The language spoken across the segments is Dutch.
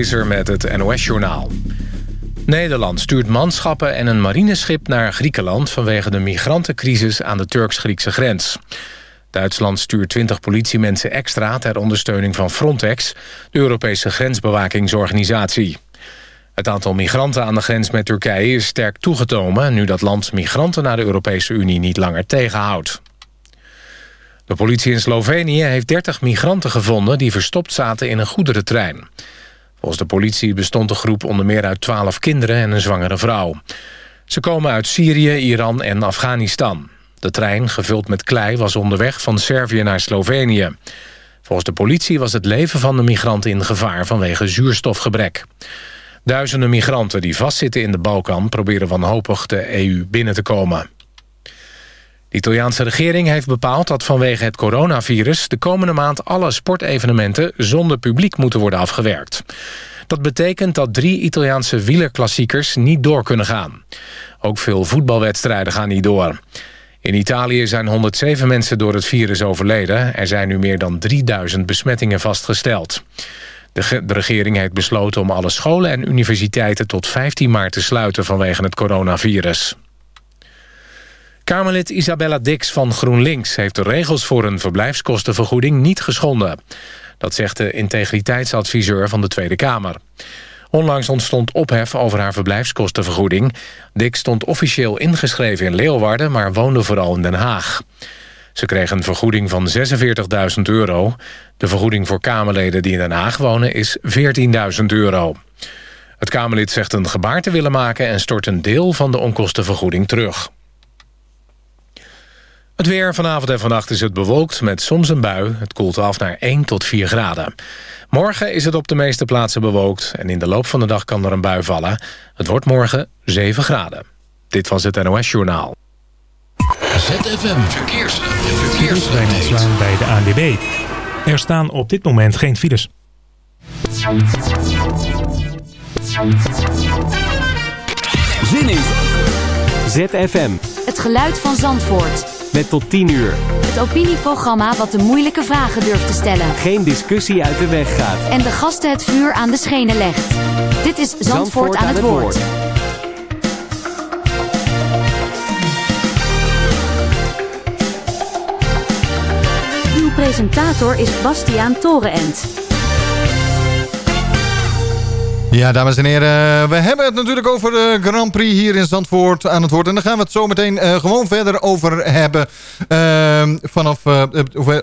is er met het NOS-journaal. Nederland stuurt manschappen en een marineschip naar Griekenland... vanwege de migrantencrisis aan de Turks-Griekse grens. Duitsland stuurt 20 politiemensen extra... ter ondersteuning van Frontex, de Europese grensbewakingsorganisatie. Het aantal migranten aan de grens met Turkije is sterk toegetomen... nu dat land migranten naar de Europese Unie niet langer tegenhoudt. De politie in Slovenië heeft 30 migranten gevonden... die verstopt zaten in een goederentrein. Volgens de politie bestond de groep onder meer uit 12 kinderen en een zwangere vrouw. Ze komen uit Syrië, Iran en Afghanistan. De trein, gevuld met klei, was onderweg van Servië naar Slovenië. Volgens de politie was het leven van de migranten in gevaar vanwege zuurstofgebrek. Duizenden migranten die vastzitten in de Balkan... proberen wanhopig de EU binnen te komen. De Italiaanse regering heeft bepaald dat vanwege het coronavirus... de komende maand alle sportevenementen zonder publiek moeten worden afgewerkt. Dat betekent dat drie Italiaanse wielerklassiekers niet door kunnen gaan. Ook veel voetbalwedstrijden gaan niet door. In Italië zijn 107 mensen door het virus overleden. Er zijn nu meer dan 3000 besmettingen vastgesteld. De, de, regering heeft besloten om alle scholen en universiteiten tot 15 maart te sluiten vanwege het coronavirus. Kamerlid Isabella Dix van GroenLinks heeft de regels voor een verblijfskostenvergoeding niet geschonden. Dat zegt de integriteitsadviseur van de Tweede Kamer. Onlangs ontstond ophef over haar verblijfskostenvergoeding. Dix stond officieel ingeschreven in Leeuwarden, maar woonde vooral in Den Haag. Ze kreeg een vergoeding van 46.000 euro. De vergoeding voor Kamerleden die in Den Haag wonen is 14.000 euro. Het Kamerlid zegt een gebaar te willen maken... en stort een deel van de onkostenvergoeding terug. Het weer vanavond en vannacht is het bewolkt met soms een bui. Het koelt af naar 1 tot 4 graden. Morgen is het op de meeste plaatsen bewolkt... en in de loop van de dag kan er een bui vallen. Het wordt morgen 7 graden. Dit was het NOS Journaal. ZFM Verkeers. Verkeers. bij de ANWB. Er staan op dit moment geen files. Zin in. ZFM. Het geluid van Zandvoort. Met tot 10 uur. Het opinieprogramma wat de moeilijke vragen durft te stellen. Geen discussie uit de weg gaat. En de gasten het vuur aan de schenen legt. Dit is Zandvoort, Zandvoort aan, het, woord. woord. Uw presentator is Bastiaan Torenent. Ja, dames en heren, we hebben het natuurlijk over de Grand Prix hier in Zandvoort aan het woord. En daar gaan we het zo meteen uh, gewoon verder over hebben. Uh, vanaf, uh,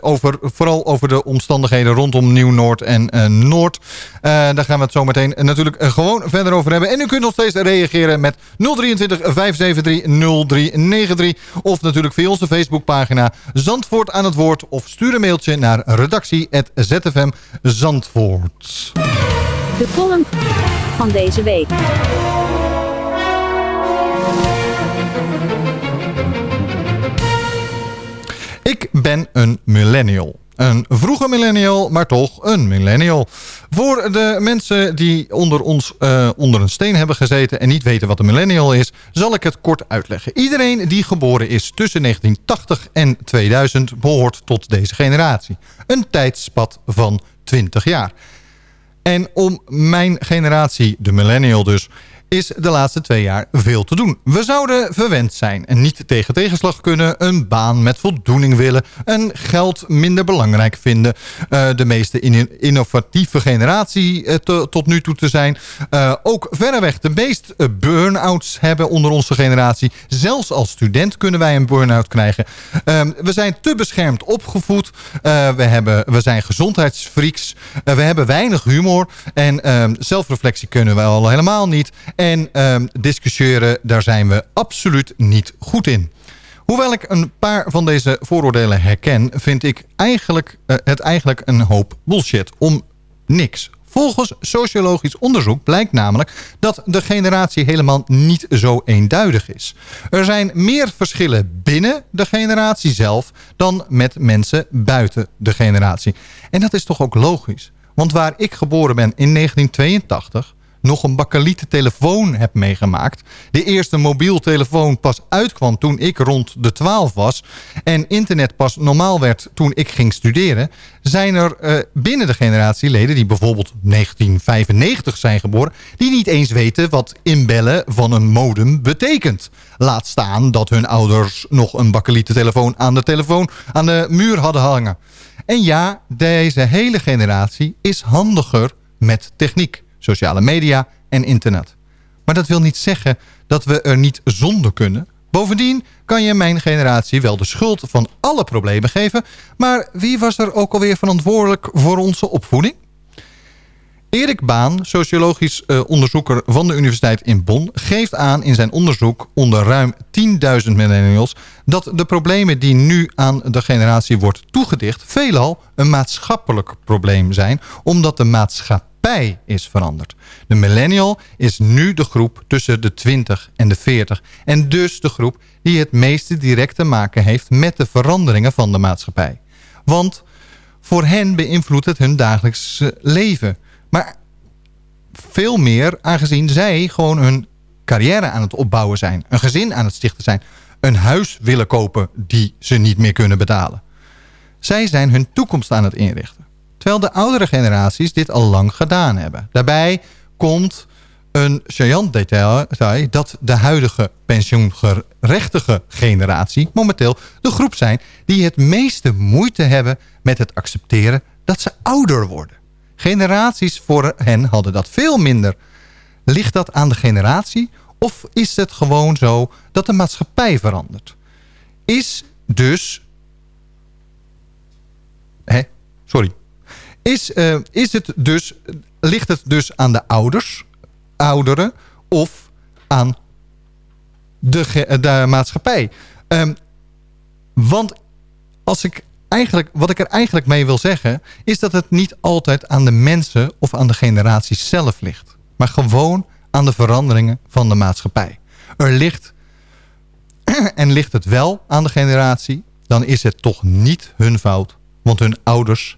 over, vooral over de omstandigheden rondom Nieuw-Noord en Noord. daar gaan we het zo meteen natuurlijk gewoon verder over hebben. En u kunt nog steeds reageren met 023 573 0393. Of natuurlijk via onze Facebookpagina Zandvoort aan het woord. Of stuur een mailtje naar redactie.zfm Zandvoort. De column van deze week. Ik ben een millennial. Een vroege millennial, maar toch een millennial. Voor de mensen die onder ons uh, onder een steen hebben gezeten... en niet weten wat een millennial is, zal ik het kort uitleggen. Iedereen die geboren is tussen 1980 en 2000 behoort tot deze generatie. Een tijdspad van 20 jaar. En om mijn generatie, de millennial dus, is de laatste twee jaar veel te doen. We zouden verwend zijn en niet tegen tegenslag kunnen... een baan met voldoening willen en geld minder belangrijk vinden... Uh, de meeste innovatieve generatie uh, tot nu toe te zijn. Uh, ook verreweg de meest burn-outs hebben onder onze generatie. Zelfs als student kunnen wij een burn-out krijgen. Ehm, we zijn te beschermd opgevoed. we, hebben, we zijn gezondheidsfreaks. we hebben weinig humor. En ehm, zelfreflectie kunnen we al helemaal niet... En um, discussiëren, daar zijn we absoluut niet goed in. Hoewel ik een paar van deze vooroordelen herken... vind ik eigenlijk, uh, het eigenlijk een hoop bullshit om niks. Volgens sociologisch onderzoek blijkt namelijk dat de generatie helemaal niet zo eenduidig is. Er zijn meer verschillen binnen de generatie zelf dan met mensen buiten de generatie. En dat is toch ook logisch. Want waar ik geboren ben in 1982 nog een bakkelieten telefoon heb meegemaakt. De eerste mobiel telefoon pas uitkwam toen ik rond de 12 was. En internet pas normaal werd toen ik ging studeren. Zijn er uh, binnen de generatieleden die bijvoorbeeld 1995 zijn geboren. Die niet eens weten wat inbellen van een modem betekent. Laat staan dat hun ouders nog een bakkelieten telefoon aan de telefoon aan de muur hadden hangen. En ja, deze hele generatie is handiger met techniek, sociale media en internet. Maar dat wil niet zeggen dat we er niet zonder kunnen. Bovendien kan je mijn generatie wel de schuld van alle problemen geven... maar wie was er ook alweer verantwoordelijk voor onze opvoeding? Erik Baan, sociologisch uh, onderzoeker van de Universiteit in Bonn... geeft aan in zijn onderzoek onder ruim 10.000 millennials... dat de problemen die nu aan de generatie wordt toegedicht... veelal een maatschappelijk probleem zijn... omdat de maatschappij is veranderd. De millennial is nu de groep tussen de 20 en de 40... en dus de groep die het meeste direct te maken heeft... met de veranderingen van de maatschappij. Want voor hen beïnvloedt het hun dagelijks leven... Maar veel meer aangezien zij gewoon hun carrière aan het opbouwen zijn. Een gezin aan het stichten zijn. Een huis willen kopen die ze niet meer kunnen betalen. Zij zijn hun toekomst aan het inrichten. Terwijl de oudere generaties dit al lang gedaan hebben. Daarbij komt een saillant detail dat de huidige pensioengerechtige generatie momenteel de groep zijn die het meeste moeite hebben met het accepteren dat ze ouder worden. Generaties voor hen hadden dat veel minder. Ligt dat aan de generatie of is het gewoon zo dat de maatschappij verandert? Is dus... Hè? Sorry. Is, uh, is het dus, ligt het dus aan de ouders, ouderen of aan de, de maatschappij? Um, want als ik eigenlijk, wat ik er eigenlijk mee wil zeggen... is dat het niet altijd aan de mensen of aan de generatie zelf ligt. Maar gewoon aan de veranderingen van de maatschappij. Er ligt, en ligt het wel aan de generatie... dan is het toch niet hun fout. Want hun ouders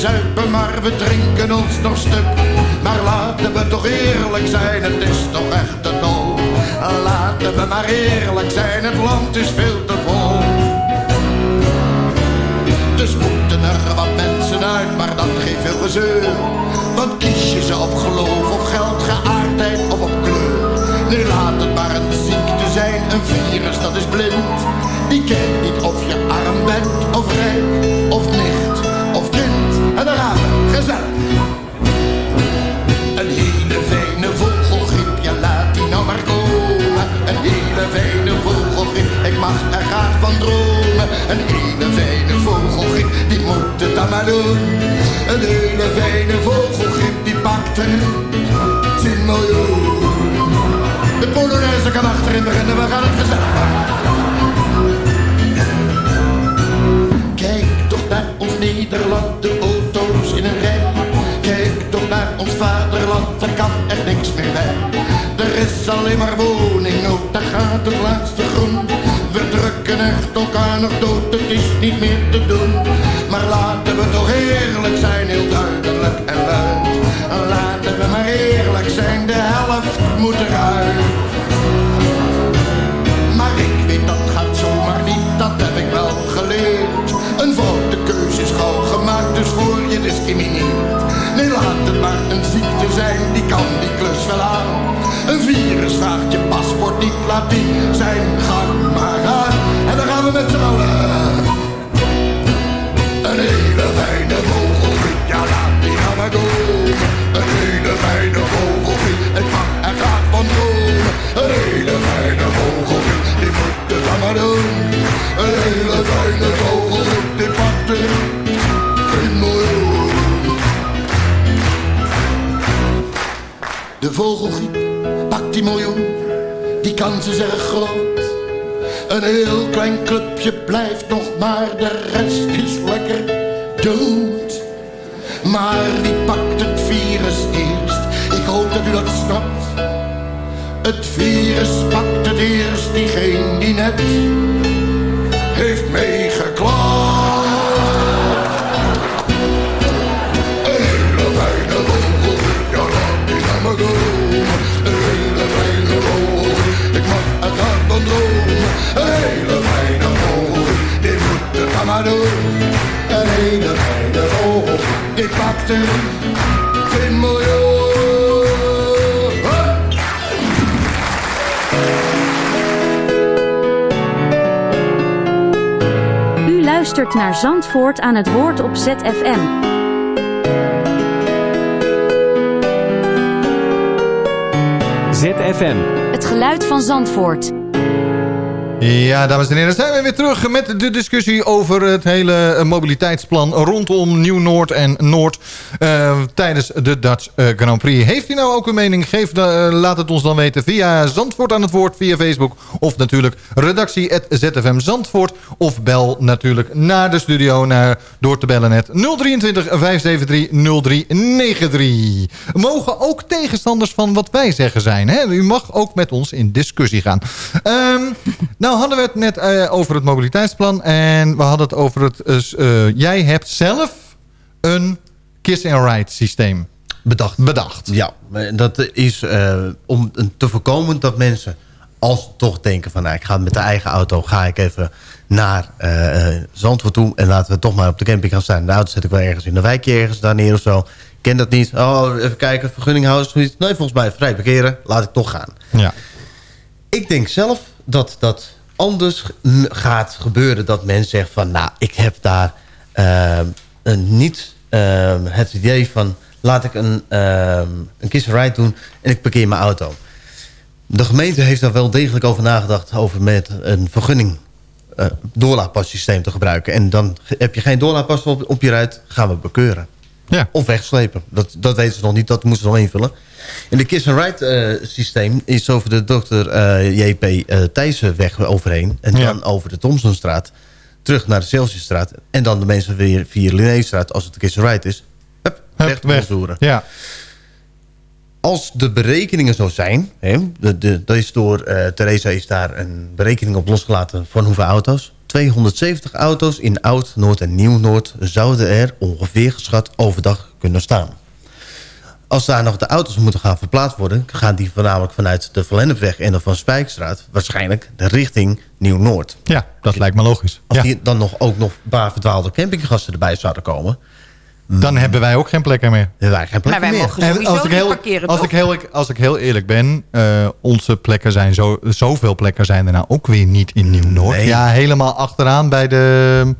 zuipen, maar we drinken ons nog stuk. Maar laten we toch eerlijk zijn, het is toch echt te dol. Laten we maar eerlijk zijn, het land is veel te vol. Dus moeten er wat mensen uit, maar dat geeft veel gezeur. Want kies je ze op geloof of geld, geaardheid of op kleur. Nu laat het maar een ziekte zijn, een virus dat is blind. Die kent niet of je arm bent, of rijk, of nicht, Een hele fijne vogelgriep, ja laat die nou maar komen. Een hele fijne vogelgriep, ik mag er graag van dromen. Een hele fijne vogelgriep, die moet het dan maar doen. Een hele fijne vogelgriep, die pakt er 10 miljoen. De Polonaise kan achterin beginnen, we gaan het gezellig Kijk toch naar ons Nederland, naar ons vaderland, er kan er niks meer bij. Er is alleen maar woningnood, daar gaat het laatste groen. We drukken echt elkaar nog dood, het is niet meer te doen. Maar laten we toch eerlijk zijn, heel duidelijk en luid. Laten we maar eerlijk zijn, de helft moet eruit. Maar ik weet dat gaat zomaar niet, dat heb ik wel geleerd. Een foute keuze is gauw gemaakt, dus voor je discrimineert. Nee, laat het maar een ziekte zijn, die kan die klus wel aan. Een virus vraagt je paspoort niet, laat die zijn gang maar gaan. En dan gaan we met z'n allen. Is erg groot. Een heel klein clubje blijft nog, maar de rest is lekker dood. Maar wie pakt het virus eerst? Ik hoop dat u dat snapt. Het virus pakt het eerst diegene die net doen. Een hele fijne vogel, die pakt er 10 miljoen. U luistert naar Zandvoort aan het woord op ZFM. ZFM. Het geluid van Zandvoort. Ja, dames en heren, zijn we weer terug met de discussie over het hele eh, mobiliteitsplan rondom Nieuw-Noord en Noord tijdens de Dutch eh, Grand Prix. Heeft u nou ook een mening? Geef, eh, laat het ons dan weten via Zandvoort aan het woord, via Facebook of natuurlijk redactie.zfm Zandvoort of bel natuurlijk naar de studio naar, door te bellen net 023 573 0393. Mogen ook tegenstanders van wat wij zeggen zijn. Hè? U mag ook met ons in discussie gaan. Ehm, nou hadden we het net eh, over het mobiliteitsplan. En we hadden het over het... jij hebt zelf een kiss-and-ride systeem Bedacht. bedacht. Ja, dat is eh, om te voorkomen dat mensen als ze toch denken van... Nou, ik ga met de eigen auto ga ik even naar eh, Zandvoort toe... en laten we toch maar op de camping gaan staan. De auto zet ik wel ergens in een wijkje ergens daar neer of zo. Ik ken dat niet. Oh, even kijken, vergunninghouders. zoiets. Nee, volgens mij vrij parkeren. Laat ik toch gaan. Ja. Ik denk zelf dat dat anders gaat gebeuren. Dat men zegt van, nou, ik heb daar een, niet het idee van... laat ik een, ehm een kiss ride doen en ik parkeer mijn auto. De gemeente heeft daar wel degelijk over nagedacht... over met een vergunning eh doorlaatpassysteem te gebruiken. En dan heb je geen doorlaatpas op, op je ruit, gaan we bekeuren. Ja. Of wegslepen. Dat, dat weten ze nog niet, dat moeten ze nog invullen. En de Kiss and Ride eh, systeem is over de dokter eh, JP eh Thijssenweg overheen. En Ja. dan over de Thomsonstraat. Terug naar de Celsiusstraat. En dan de mensen weer via Linnéestraat als het de Kiss and Ride is. Hup, Hup, weg. Ja. Als de berekeningen zo zijn... Hè, de, de, dat is door eh Theresa is daar een berekening op losgelaten... van hoeveel auto's? 270 auto's in Oud, Noord en Nieuw-Noord... zouden er ongeveer geschat overdag kunnen staan. Als daar nog de auto's moeten gaan verplaatst worden... gaan die voornamelijk vanuit de Verlennepweg en de Van Spijkstraat... waarschijnlijk de richting Nieuw-Noord. ja, dat lijkt me logisch. Als Ja. die dan nog ook nog een paar verdwaalde campinggasten erbij zouden komen... Dan hebben wij ook geen plekken meer. hebben wij geen plek Maar wij meer. mogen En sowieso als ik, heel, parkeren, als, ik heel, als ik heel eerlijk ben, eh, onze plekken zijn zo, zoveel plekken zijn er nou ook weer niet in Nieuw-Noord. Nee. Ja, helemaal achteraan bij de...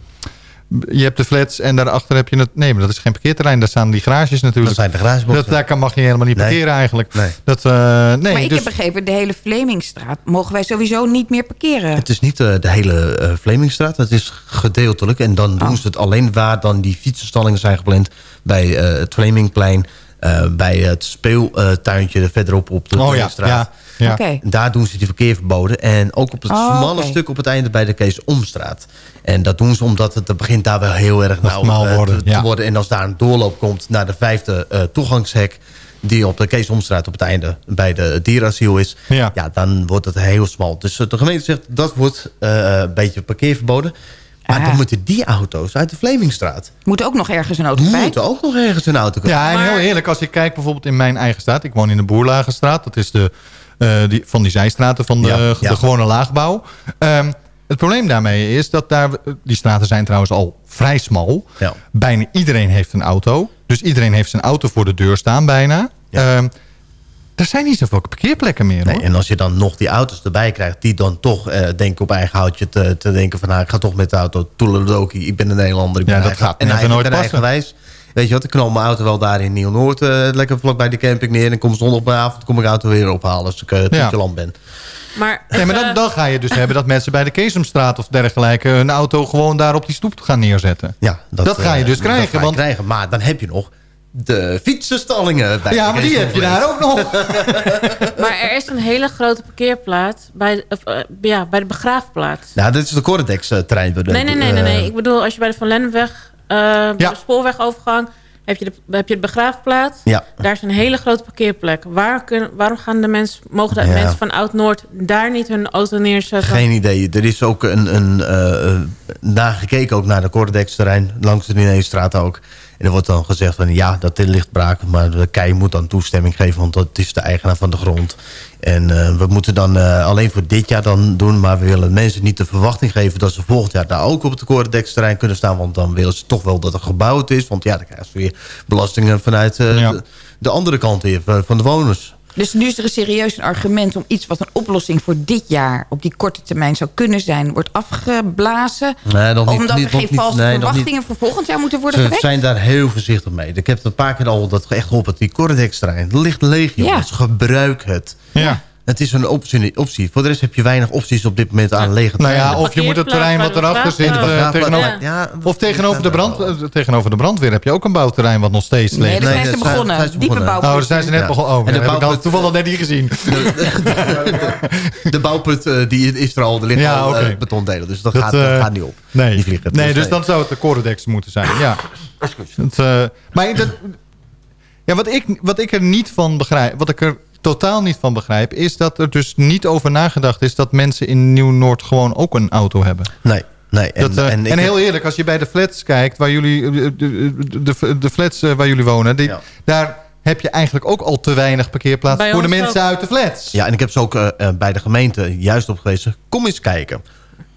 Je hebt de flats en daarachter heb je het... Nee, maar dat is geen parkeerterrein. Daar staan die garages natuurlijk. Dat zijn de garageboxen. Dat, daar kan, mag je helemaal niet Nee. parkeren eigenlijk. Nee. Dat, eh, nee, maar ik dus, heb begrepen, de hele Vlemingstraat mogen wij sowieso niet meer parkeren. Het is niet eh, de hele eh Vlemingstraat. Het is gedeeltelijk. En dan doen Oh. ze het alleen waar dan die fietsenstallingen zijn gepland. Bij eh, het Vlemingplein. eh, bij het speeltuintje verderop op de oh ja, ja, ja. Daar doen ze die verkeer verboden. En ook op het Oh, smalle stuk op het einde bij de Kees Omstraat. En dat doen ze omdat het, het begint daar wel heel erg nauw eh, worden, te, worden. En als daar een doorloop komt naar de vijfde eh, toegangshek... die op de Kees Omstraat op het einde bij de dierasiel is... Ja. Ja, dan wordt het heel smal. Dus eh, de gemeente zegt dat wordt eh, een beetje parkeerverboden. Maar Ah. dan moeten die auto's uit de Vlemingstraat... Moet ook nog ergens een auto bij? moeten ook nog ergens een auto kunnen. Ja, en heel eerlijk, als ik kijk bijvoorbeeld in mijn eigen straat. Ik woon in de Boerlagenstraat. Dat is de, die, van die zijstraten van de, Ja, ja. de gewone laagbouw. Ehm, het probleem daarmee is dat daar... Die straten zijn trouwens al vrij smal. Ja. Bijna iedereen heeft een auto. Dus iedereen heeft zijn auto voor de deur staan bijna. Ja. Ehm, er zijn niet zoveel parkeerplekken meer hoor. Nee, en als je dan nog die auto's erbij krijgt... die dan toch eh, denken op eigen houtje te, te denken van... Nou, ik ga toch met de auto toeledoki, ik ben een Nederlander. Ik ben Ja, dat eigen, gaat en nooit passen. eigenwijs. Weet je wat, ik knal mijn auto wel daar in Nieuw-Noord... eh, lekker vlak bij de camping neer... en kom zondagavond kom ik de auto weer ophalen... als ik uh, Ja. land ben. Maar, Nee, maar dan, dan ga je dus hebben dat mensen bij de Keesomstraat of dergelijke... hun auto gewoon daar op die stoep gaan neerzetten. Ja, Dat ga je eh, dus dat krijgen, ga je want- krijgen. Maar dan heb je nog de fietsenstallingen. Bij Ja, maar die heb je daar ook nog. Maar er is een hele grote parkeerplaats bij, of, eh, ja, bij de begraafplaats. Nou, dit is de Cortex-terrein. Nee, nee, nee, nee, nee. Ik bedoel, als je bij de Van Lennepweg, eh, de spoorwegovergang... Heb je, de, heb je de begraafplaats. Ja. Daar is een hele grote parkeerplek. Waar waarom gaan de mensen, mogen de Ja. mensen van Oud-Noord daar niet hun auto neerzetten? Geen idee. Er is ook een, een eh, eh, nagekeken ook naar de Cortex-terrein. Langs de Linnéestraat ook. En er wordt dan gezegd van ja, dat dit ligt braak. Maar de KEI moet dan toestemming geven. Want dat is de eigenaar van de grond. En eh, we moeten dan eh, alleen voor dit jaar dan doen. Maar we willen mensen niet de verwachting geven... dat ze volgend jaar daar ook op het Cortex-terrein kunnen staan. Want dan willen ze toch wel dat er gebouwd is. Want ja, dan krijgen ze weer belastingen vanuit eh, de, de andere kant weer. Van de woners. Dus nu is er een serieus een argument om iets wat een oplossing voor dit jaar... op die korte termijn zou kunnen zijn, wordt afgeblazen. Nee, nog niet- omdat niet- er nog geen niet- valse nee, nog niet. verwachtingen voor volgend jaar moeten worden Ze gewekt. zijn daar heel voorzichtig mee. Ik heb een paar keer al dat echt op het die Cortex-terrein. Er ligt leeg, jongens. Gebruik het. Ja. Het is een optie, optie. Voor de rest heb je weinig opties op dit moment aan lege Nou ja, of je moet het terrein wat erachter zit... Ja, eh, ja. tegenover, Ja. of tegenover de, brand, eh, tegenover de brandweer heb je ook een bouwterrein... wat nog steeds leeg Nee, daar zijn Nee, ze dat zijn- begonnen. zijn ze Diepe begonnen. bouwput. Oh, daar zijn ze net Ja. begonnen. Oh, En de dat heb ik toevallig net niet gezien. De bouwput eh, die is er al. Er liggen Ja, al oké. betondelen. Dus dat, Dat, gaat, dat eh, gaat niet op. Nee, Die vliegen. nee Dus dus nee. dan zou het de Cortex moeten zijn. Ja. Het, eh, maar dat, ja, wat, ik, wat ik er niet van begrijp, wat ik er totaal niet van begrijp, is dat er dus niet over nagedacht is dat mensen in Nieuw-Noord gewoon ook een auto hebben. Nee, nee. En, Dat, eh, en en, heel eerlijk, als je bij de flats kijkt, waar jullie, eh, de, de, de flats eh, waar jullie wonen, die, Ja. daar heb je eigenlijk ook al te weinig parkeerplaatsen Bij voor de mensen ook. uit de flats. Ja, en ik heb ze ook bij de gemeente juist op gewezen. Kom eens kijken.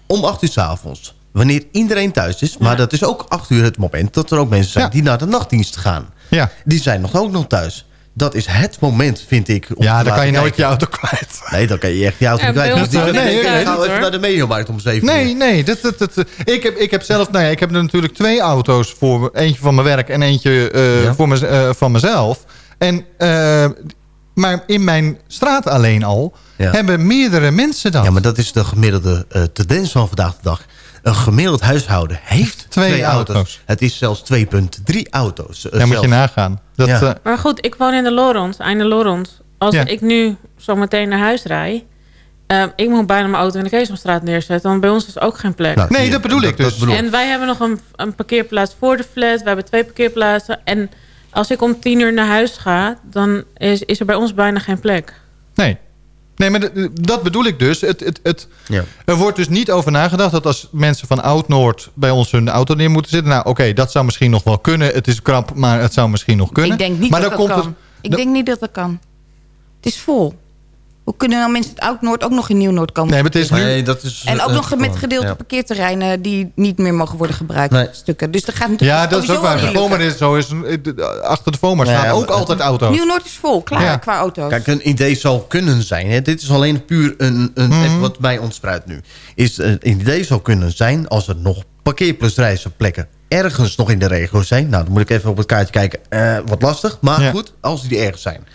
Om acht uur s avonds. Wanneer iedereen thuis is. Maar dat is ook acht uur het moment dat er ook mensen zijn Ja. die naar de nachtdienst gaan. Ja, Die zijn nog ook nog thuis. Dat is het moment, vind ik. Om ja te dan kan je laten nooit je kijken. auto kwijt. Nee, dan kan je echt je auto Ja, kwijt. Dus die- nee, Nee, nee, nee, ga hoor. even naar de mediamarkt om zeven Nee, uur. nee. Dat, dat, dat, ik, heb, ik heb zelf, nou ja, ik heb er natuurlijk twee auto's voor. Eentje van mijn werk en eentje eh, Ja. voor mez- eh, van mezelf. En, eh, maar in mijn straat alleen al Ja. hebben meerdere mensen dat. Ja, maar dat is de gemiddelde eh, tendens van vandaag de dag. Een gemiddeld huishouden heeft Twee twee, auto's. auto's. Het is zelfs 2,3 auto's. eh, Daar moet je nagaan. Dat, Ja. eh, Maar goed, ik woon in de Lorond, einde Lorond. Als Ja. ik nu zo meteen naar huis rijd... eh, ik moet bijna mijn auto in de Keesomstraat neerzetten... want bij ons is ook geen plek. Nou, Nee, dat bedoel ik dus. En wij hebben nog een, een parkeerplaats voor de flat. We hebben twee parkeerplaatsen. En als ik om tien uur naar huis ga... dan is, is er bij ons bijna geen plek. nee. Nee, maar dat bedoel ik dus. Het, het, het, Ja. Er wordt dus niet over nagedacht dat als mensen van Oud-Noord bij ons hun auto neer moeten zitten. Nou, oké, dat zou misschien nog wel kunnen. Het is krap, maar het zou misschien nog kunnen. Ik denk niet maar dat dan dat komt kan. het- Ik denk niet dat dat kan. Het is vol. Hoe kunnen nou mensen uit Oud-Noord ook nog in Nieuw-Noord komen? Nee, maar het is nu... Nee, dat is, En ook eh, nog met gewoon, gedeelte ja. parkeerterreinen die niet meer mogen worden gebruikt. Nee. Stukken. Dus dat gaat natuurlijk Ja, dat is ook waar. De FOMA is zo. Is, eh, achter de FOMA Ja, staan ook altijd auto's. Nieuw-Noord is vol, klaar, Ja. qua auto's. Kijk, een idee zal kunnen zijn. Hè. Dit is alleen puur een, een, Mhm. wat bij ons spruit nu. Is, eh, een idee zou kunnen zijn als er nog parkeerplusreizenplekken ergens nog in de regio zijn. Nou, dan moet ik even op het kaartje kijken. Eh, wat lastig, maar Ja. goed, als die er ergens zijn.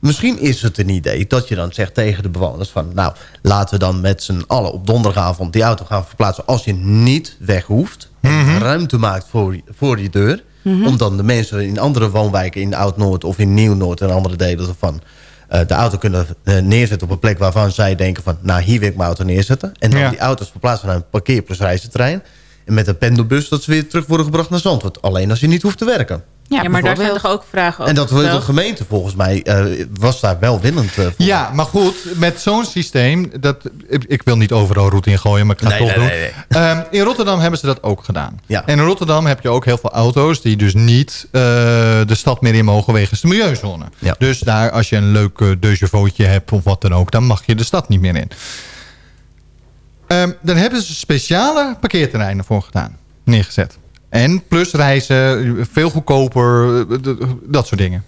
Misschien is het een idee dat je dan zegt tegen de bewoners van... nou, laten we dan met z'n allen op donderdagavond die auto gaan verplaatsen... als je niet weg hoeft en Mhm. ruimte maakt voor, voor je deur... om dan de mensen in andere woonwijken in Oud-Noord of in Nieuw-Noord... en andere delen ervan eh, de auto kunnen eh, neerzetten op een plek waarvan zij denken van... nou, hier wil ik mijn auto neerzetten. En dan Ja. die auto's verplaatsen naar een parkeer plus reizenterrein... en met een pendelbus dat ze weer terug worden gebracht naar Zandvoort. Alleen als je niet hoeft te werken. Ja, maar daar zijn toch ook vragen over En dat wil de gemeente volgens mij eh, was daar wel eh, voor. Ja, maar goed, met zo'n systeem... Dat, ik, ik wil niet overal route ingooien, maar ik ga het toch nee, doen. nee, Ehm, in Rotterdam hebben ze dat ook gedaan. Ja. En in Rotterdam heb je ook heel veel auto's... die dus niet eh, de stad meer in mogen wegens de milieuzone. Ja. Dus daar, als je een leuk uh, deux hebt of wat dan ook... dan mag je de stad niet meer in. Ehm, dan hebben ze speciale parkeerterreinen voor gedaan. Neergezet. En plus reizen, veel goedkoper, eh, dat soort dingen.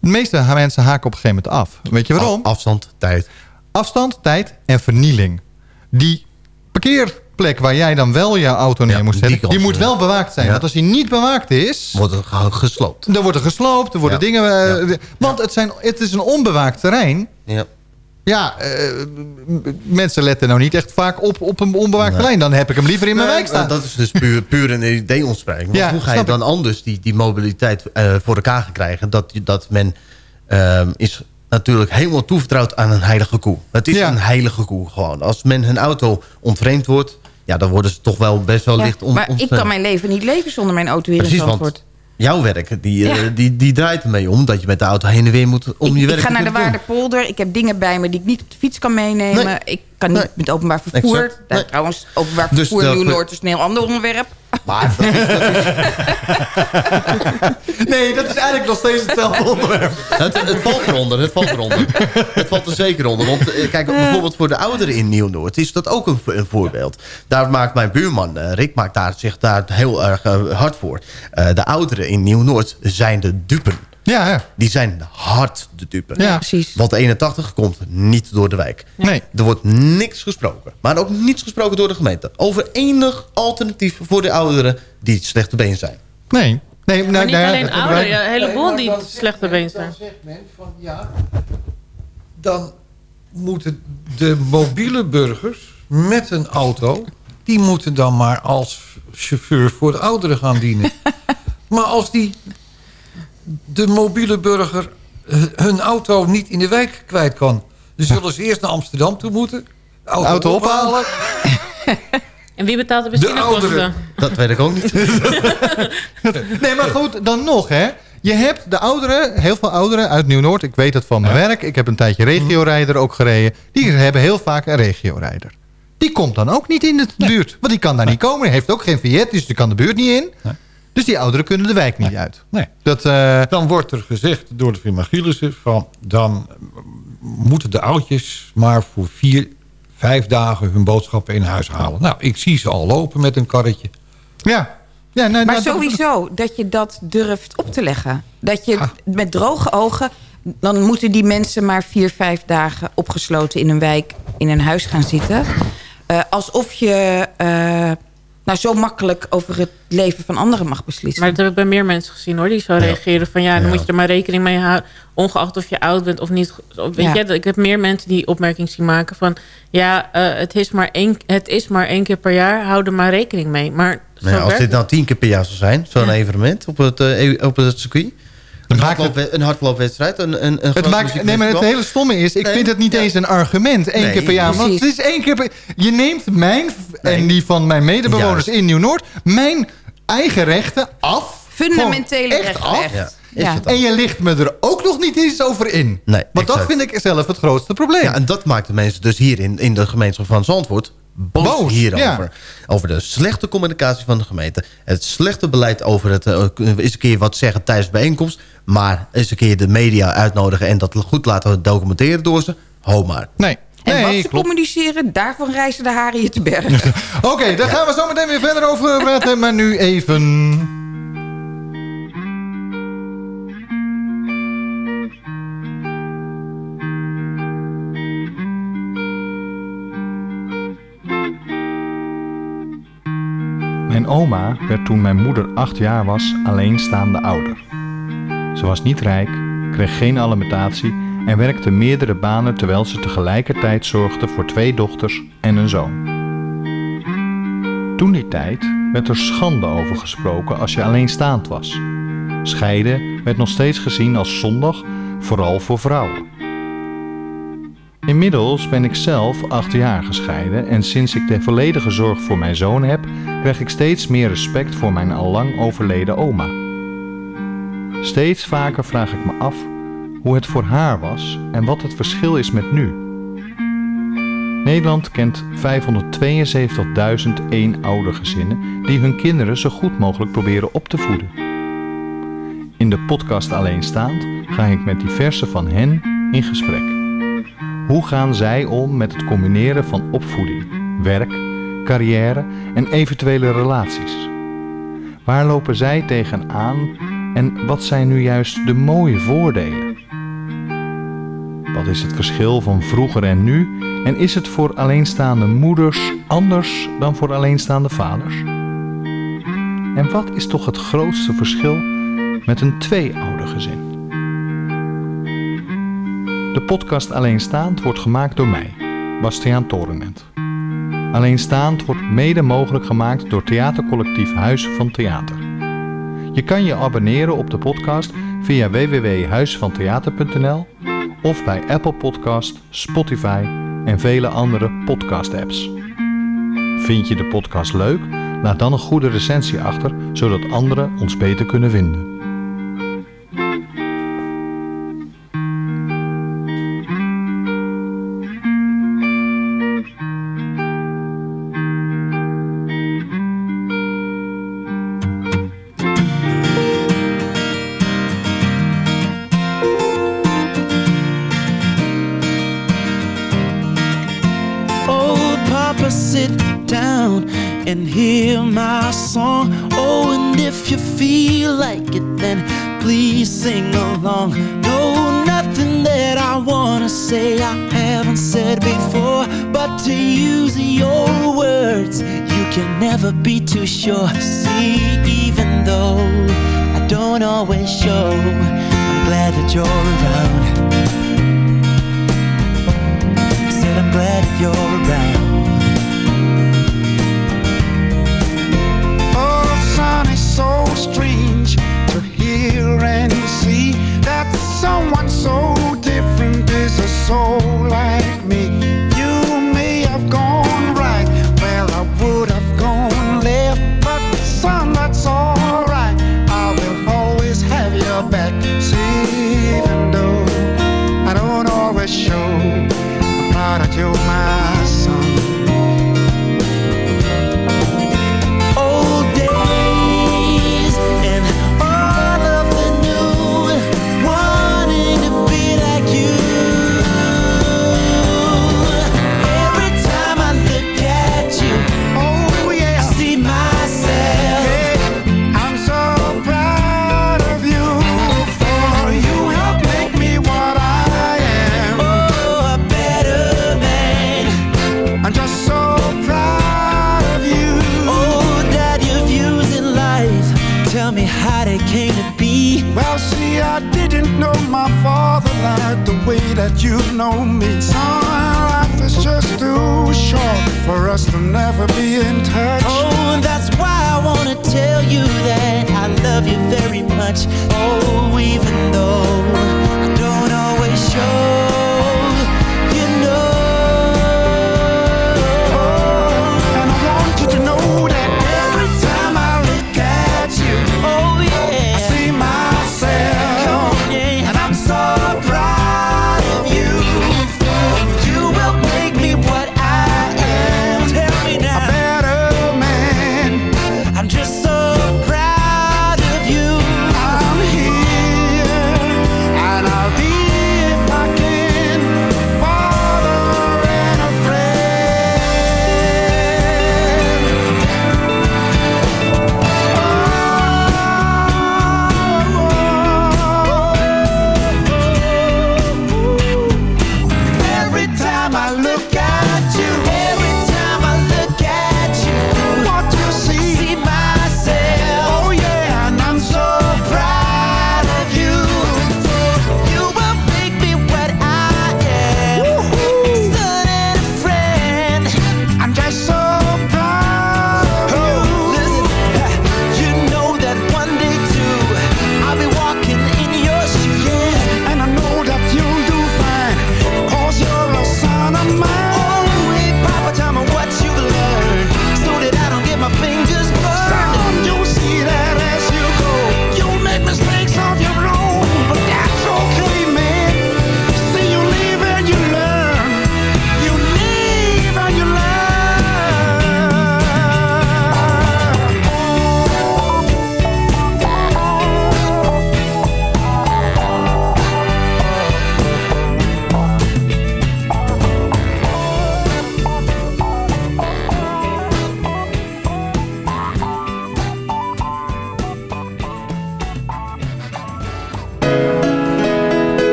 De meeste mensen haken op een gegeven moment af. Weet je waarom? Af- afstand, tijd. Afstand, tijd en vernieling. Die parkeerplek waar jij dan wel je auto neer Ja, moet die zetten... die moet ja. wel bewaakt zijn. Ja. Want als die niet bewaakt is... Wordt er ge- gesloopt. dan wordt er gesloopt, er worden Ja. dingen... eh, Want het, zijn, het is een onbewaakt terrein. Ja. Ja, eh, mensen letten nou niet echt vaak op, op een onbewaakte lijn. Dan heb ik hem liever in mijn Nee, wijk staan. Dat is dus puur, puur een ideeontspreking. Want Ja, hoe ga je dan anders die, die mobiliteit eh, voor elkaar gaan krijgen? Dat, dat men ehm, is natuurlijk helemaal toevertrouwd aan een heilige koe. Het is Ja. een heilige koe gewoon. Als men hun auto ontvreemd wordt... ja, dan worden ze toch wel best wel Ja, licht om, maar ik kan mijn leven niet leven zonder mijn auto hier Precies, in want Zandvoort. Jouw werk, die, eh, die, die draait ermee om... dat je met de auto heen en weer moet om ik, je ik werk ga te naar de kunnen doen. Waardepolder. Ik heb dingen bij me die ik niet op de fiets kan meenemen. Nee. Ik kan niet Nee. met openbaar vervoer. Exact. Daar, Nee. Trouwens, openbaar Dus vervoer dat- Nieuw-Noord is een heel ander onderwerp. Maar dat is, dat is- Nee, dat is eigenlijk nog steeds hetzelfde onderwerp. het, het valt eronder, het valt eronder. Het valt er zeker onder. Want eh, kijk, bijvoorbeeld voor de ouderen in Nieuw-Noord is dat ook een, vo- een voorbeeld. Daar maakt mijn buurman, eh, Rick, maakt daar, zich daar heel erg eh, hard voor. Eh, de ouderen in Nieuw-Noord zijn de dupen. Ja, ja. Die zijn hard de dupen. Ja. Precies. Want de 81 komt niet door de wijk. Nee. Er wordt niks gesproken. Maar ook niets gesproken door de gemeente. Over enig alternatief voor de ouderen die slechte been zijn. Nee. nee Maar nou, niet nou alleen ouderen, ja, een heleboel die slechte been zijn. Dan zegt men van ja, dan moeten de mobiele burgers met een auto... die moeten dan maar als chauffeur voor de ouderen gaan dienen. maar als die de mobiele burger eh, hun auto niet in de wijk kwijt kan... dan zullen ze eerst naar Amsterdam toe moeten... de auto, Auto ophalen. En wie betaalt de De benzinekosten? ouderen. Dat weet ik ook niet. Nee, maar goed, dan nog, hè. Je hebt de ouderen, heel veel ouderen uit Nieuw-Noord. Ik weet het van mijn werk. Ik heb een tijdje regiorijder ook gereden. Die hebben heel vaak een regiorijder. Die komt dan ook niet in de buurt. Want die kan daar niet komen. Die heeft ook geen vignet, dus die kan de buurt niet in. Dus die ouderen kunnen de wijk niet uit. Nee. Dat, eh, Dan wordt er gezegd door de firma Gielissen... van dan moeten de oudjes maar voor vier, vijf dagen... hun boodschappen in huis halen. Nou, ik zie ze al lopen met een karretje. ja. ja nee, Maar nou, sowieso dat je dat durft op te leggen. Dat je met droge ogen... dan moeten die mensen maar vier, vijf dagen opgesloten in een wijk... in een huis gaan zitten. Eh, alsof je eh, nou zo makkelijk over het leven van anderen mag beslissen. Maar dat heb ik bij meer mensen gezien hoor. Die zo reageren van ja, dan moet je er maar rekening mee houden. Ongeacht of je oud bent of niet. Weet Ja. je, ik heb meer mensen die opmerking zien maken van... ja, eh, het, is maar één, het is maar één keer per jaar. Hou er maar rekening mee. Maar Nou ja, als dit nou tien keer per jaar zou zijn, zo'n evenement op het, eh, op het circuit. Een, maakt hardloopwe- een hardloopwedstrijd. Een, een, een Het maakt, nee, maar het hele stomme is... ik Nee, vind het niet ja. eens een argument. één Nee, keer per jaar. Want het is één keer per... Je neemt mijn en die van mijn medebewoners Juist. in Nieuw-Noord... mijn eigen rechten af. Fundamentele echt rechten. af. echt. Ja. En je ligt me er ook nog niet eens over in. Nee, Want dat vind ik zelf het grootste probleem. Ja, en dat maakt de mensen dus hier in, in de gemeenschap van Zandvoort boos, Boos, hierover. ja. Over de slechte communicatie van de gemeente. Het slechte beleid over het eh, eens een keer wat zeggen tijdens de bijeenkomst. Maar eens een keer de media uitnodigen en dat goed laten documenteren door ze. Ho maar. nee. En nee, wat ze klopt. communiceren, daarvan reizen de haren je te bergen. Oké, daar gaan we zo meteen weer verder over praten. Maar nu even... oma werd toen mijn moeder acht jaar was alleenstaande ouder. Ze was niet rijk, kreeg geen alimentatie en werkte meerdere banen terwijl ze tegelijkertijd zorgde voor twee dochters en een zoon. Toen die tijd werd er schande over gesproken als je alleenstaand was. Scheiden werd nog steeds gezien als zondig, vooral voor vrouwen. Inmiddels ben ik zelf acht jaar gescheiden en sinds ik de volledige zorg voor mijn zoon heb, krijg ik steeds meer respect voor mijn allang overleden oma. Steeds vaker vraag ik me af hoe het voor haar was en wat het verschil is met nu. Nederland kent 572.001 oudergezinnen die hun kinderen zo goed mogelijk proberen op te voeden. In de podcast Alleenstaand ga ik met diverse van hen in gesprek. Hoe gaan zij om met het combineren van opvoeding, werk, carrière en eventuele relaties? Waar lopen zij tegenaan en wat zijn nu juist de mooie voordelen? Wat is het verschil van vroeger en nu en is het voor alleenstaande moeders anders dan voor alleenstaande vaders? En wat is toch het grootste verschil met een tweeoudergezin? De podcast Alleenstaand wordt gemaakt door mij, Bastiaan Torenent. Alleenstaand wordt mede mogelijk gemaakt door theatercollectief Huis van Theater. Je kan je abonneren op de podcast via www.huisvantheater.nl of bij Apple Podcast, Spotify en vele andere podcast-apps. Vind je de podcast leuk? Laat dan een goede recensie achter, zodat anderen ons beter kunnen vinden.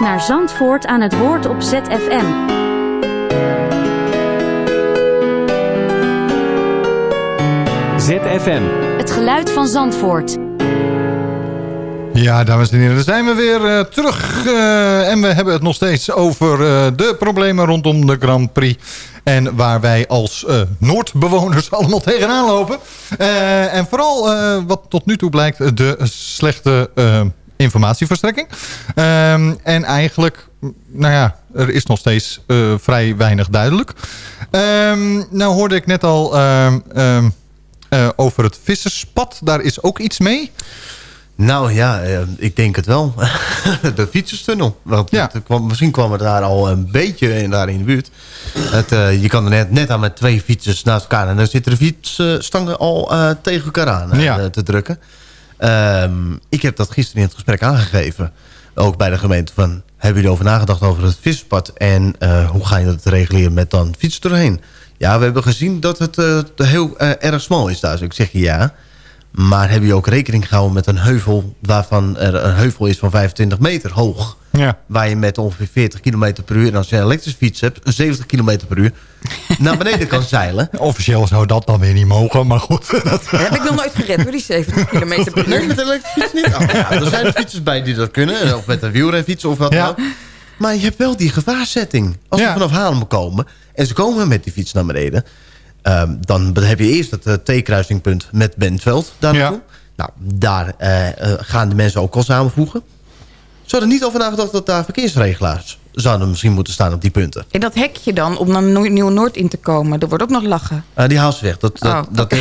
naar Zandvoort aan het woord op ZFM. ZFM. Het geluid van Zandvoort. Ja, dames en heren, daar zijn we weer eh, terug. Eh, en we hebben het nog steeds over eh, de problemen rondom de Grand Prix. En waar wij als Noordbewoners allemaal tegenaan lopen. en vooral wat tot nu toe blijkt, de slechte informatieverstrekking. Ehm, en eigenlijk, nou ja, er is nog steeds eh, vrij weinig duidelijk. Ehm, nou hoorde ik net al ehm, eh, over het visserspad. Daar is ook iets mee. Nou ja, eh, ik denk het wel. de fietserstunnel. Want kwam, misschien kwam het daar al een beetje in, daar in de buurt. Het, je kan er net, net aan met twee fietsers naast elkaar... en dan zitten de fietsstangen al tegen elkaar aan Ja. te drukken. Ehm, ik heb dat gisteren in het gesprek aangegeven. Ook bij de gemeente van... hebben jullie over nagedacht over het visserspad... en eh, hoe ga je dat reguleren met dan fiets erheen? Ja, we hebben gezien dat het eh, heel eh, erg smal is daar. Dus ik zeg ja... Maar hebben je ook rekening gehouden met een heuvel... waarvan er een heuvel is van 25 meter hoog? Ja. Waar je met ongeveer 40 km per uur... en als je een elektrische fiets hebt, 70 km per uur... naar beneden kan zeilen. Officieel zou dat dan weer niet mogen, maar goed. Dat... Heb ik nog nooit gered hoor, die 70 km per uur. Nee, met een elektrische fiets niet. Oh, ja, er zijn er fietsers bij die dat kunnen. Of met een wielrenfiets of wat dan ook. Maar je hebt wel die gevaarzetting. Als ze vanaf Haarlem komen... en ze komen met die fiets naar beneden... ehm, dan heb je eerst het eh, T-kruisingpunt met Bentveld. Daar naartoe. Nou, daar eh, eh, gaan de mensen ook al samenvoegen. Ze hadden niet over nagedacht dat daar verkeersregelaars... zouden misschien moeten staan op die punten. En dat hekje dan, om naar Nieuw-Noord in te komen, er wordt ook nog lachen. Ah, die haal ze weg. Dat, dat, Oh, dat,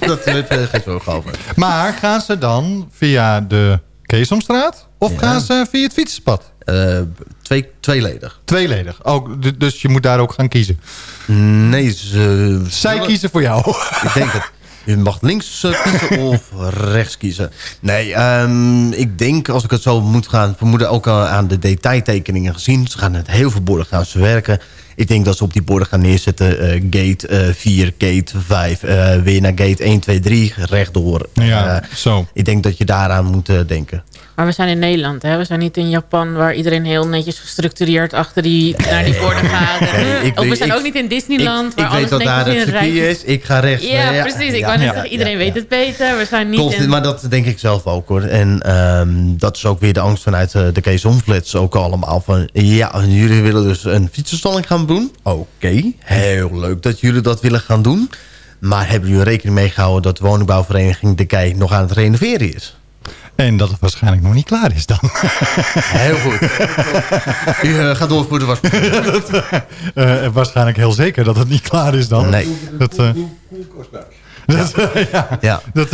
dat, heb je geen zorgen over. Maar gaan ze dan via de Keesomstraat of gaan ze via het fietsenpad? Eh, twee, tweeledig. Tweeledig. Ook, d- dus je moet daar ook gaan kiezen. Nee, ze... Zij kiezen voor jou. Ik denk het. Je mag links eh, kiezen of rechts kiezen. Nee, ehm, ik denk als ik het zo moet gaan vermoeden... ook al aan de detailtekeningen gezien. Ze gaan met heel veel borden gaan ze werken. Ik denk dat ze op die borden gaan neerzetten... eh, gate eh, 4, gate 5, eh, weer naar gate 1, 2, 3, rechtdoor. Ja, Eh, zo. Ik denk dat je daaraan moet eh, denken. Maar we zijn in Nederland, hè? We zijn niet in Japan... waar iedereen heel netjes gestructureerd achter die, naar die borden gaat. Nee, ik of we zijn ik- ook niet in Disneyland... Ik waar alles weet dat daar netjes het in een circuit is. Ik ga rechts. Ja, precies. Ik ja, wou net ja, zeggen, iedereen ja, weet het beter. We zijn niet Klopt, in... maar dat denk ik zelf ook hoor. En ehm, dat is ook weer de angst vanuit eh, de Kees Omflits ook allemaal. Van, ja, jullie willen dus een fietsenstalling gaan doen. Oké, heel leuk dat jullie dat willen gaan doen. Maar hebben jullie rekening mee gehouden dat de woningbouwvereniging De Kei nog aan het renoveren is? En dat het waarschijnlijk nog niet klaar is dan. Heel goed. U eh, gaat door voor de was. Eh, waarschijnlijk heel zeker dat het niet klaar is dan. Nee. Dat, eh, dat, ja. Ja. Dat,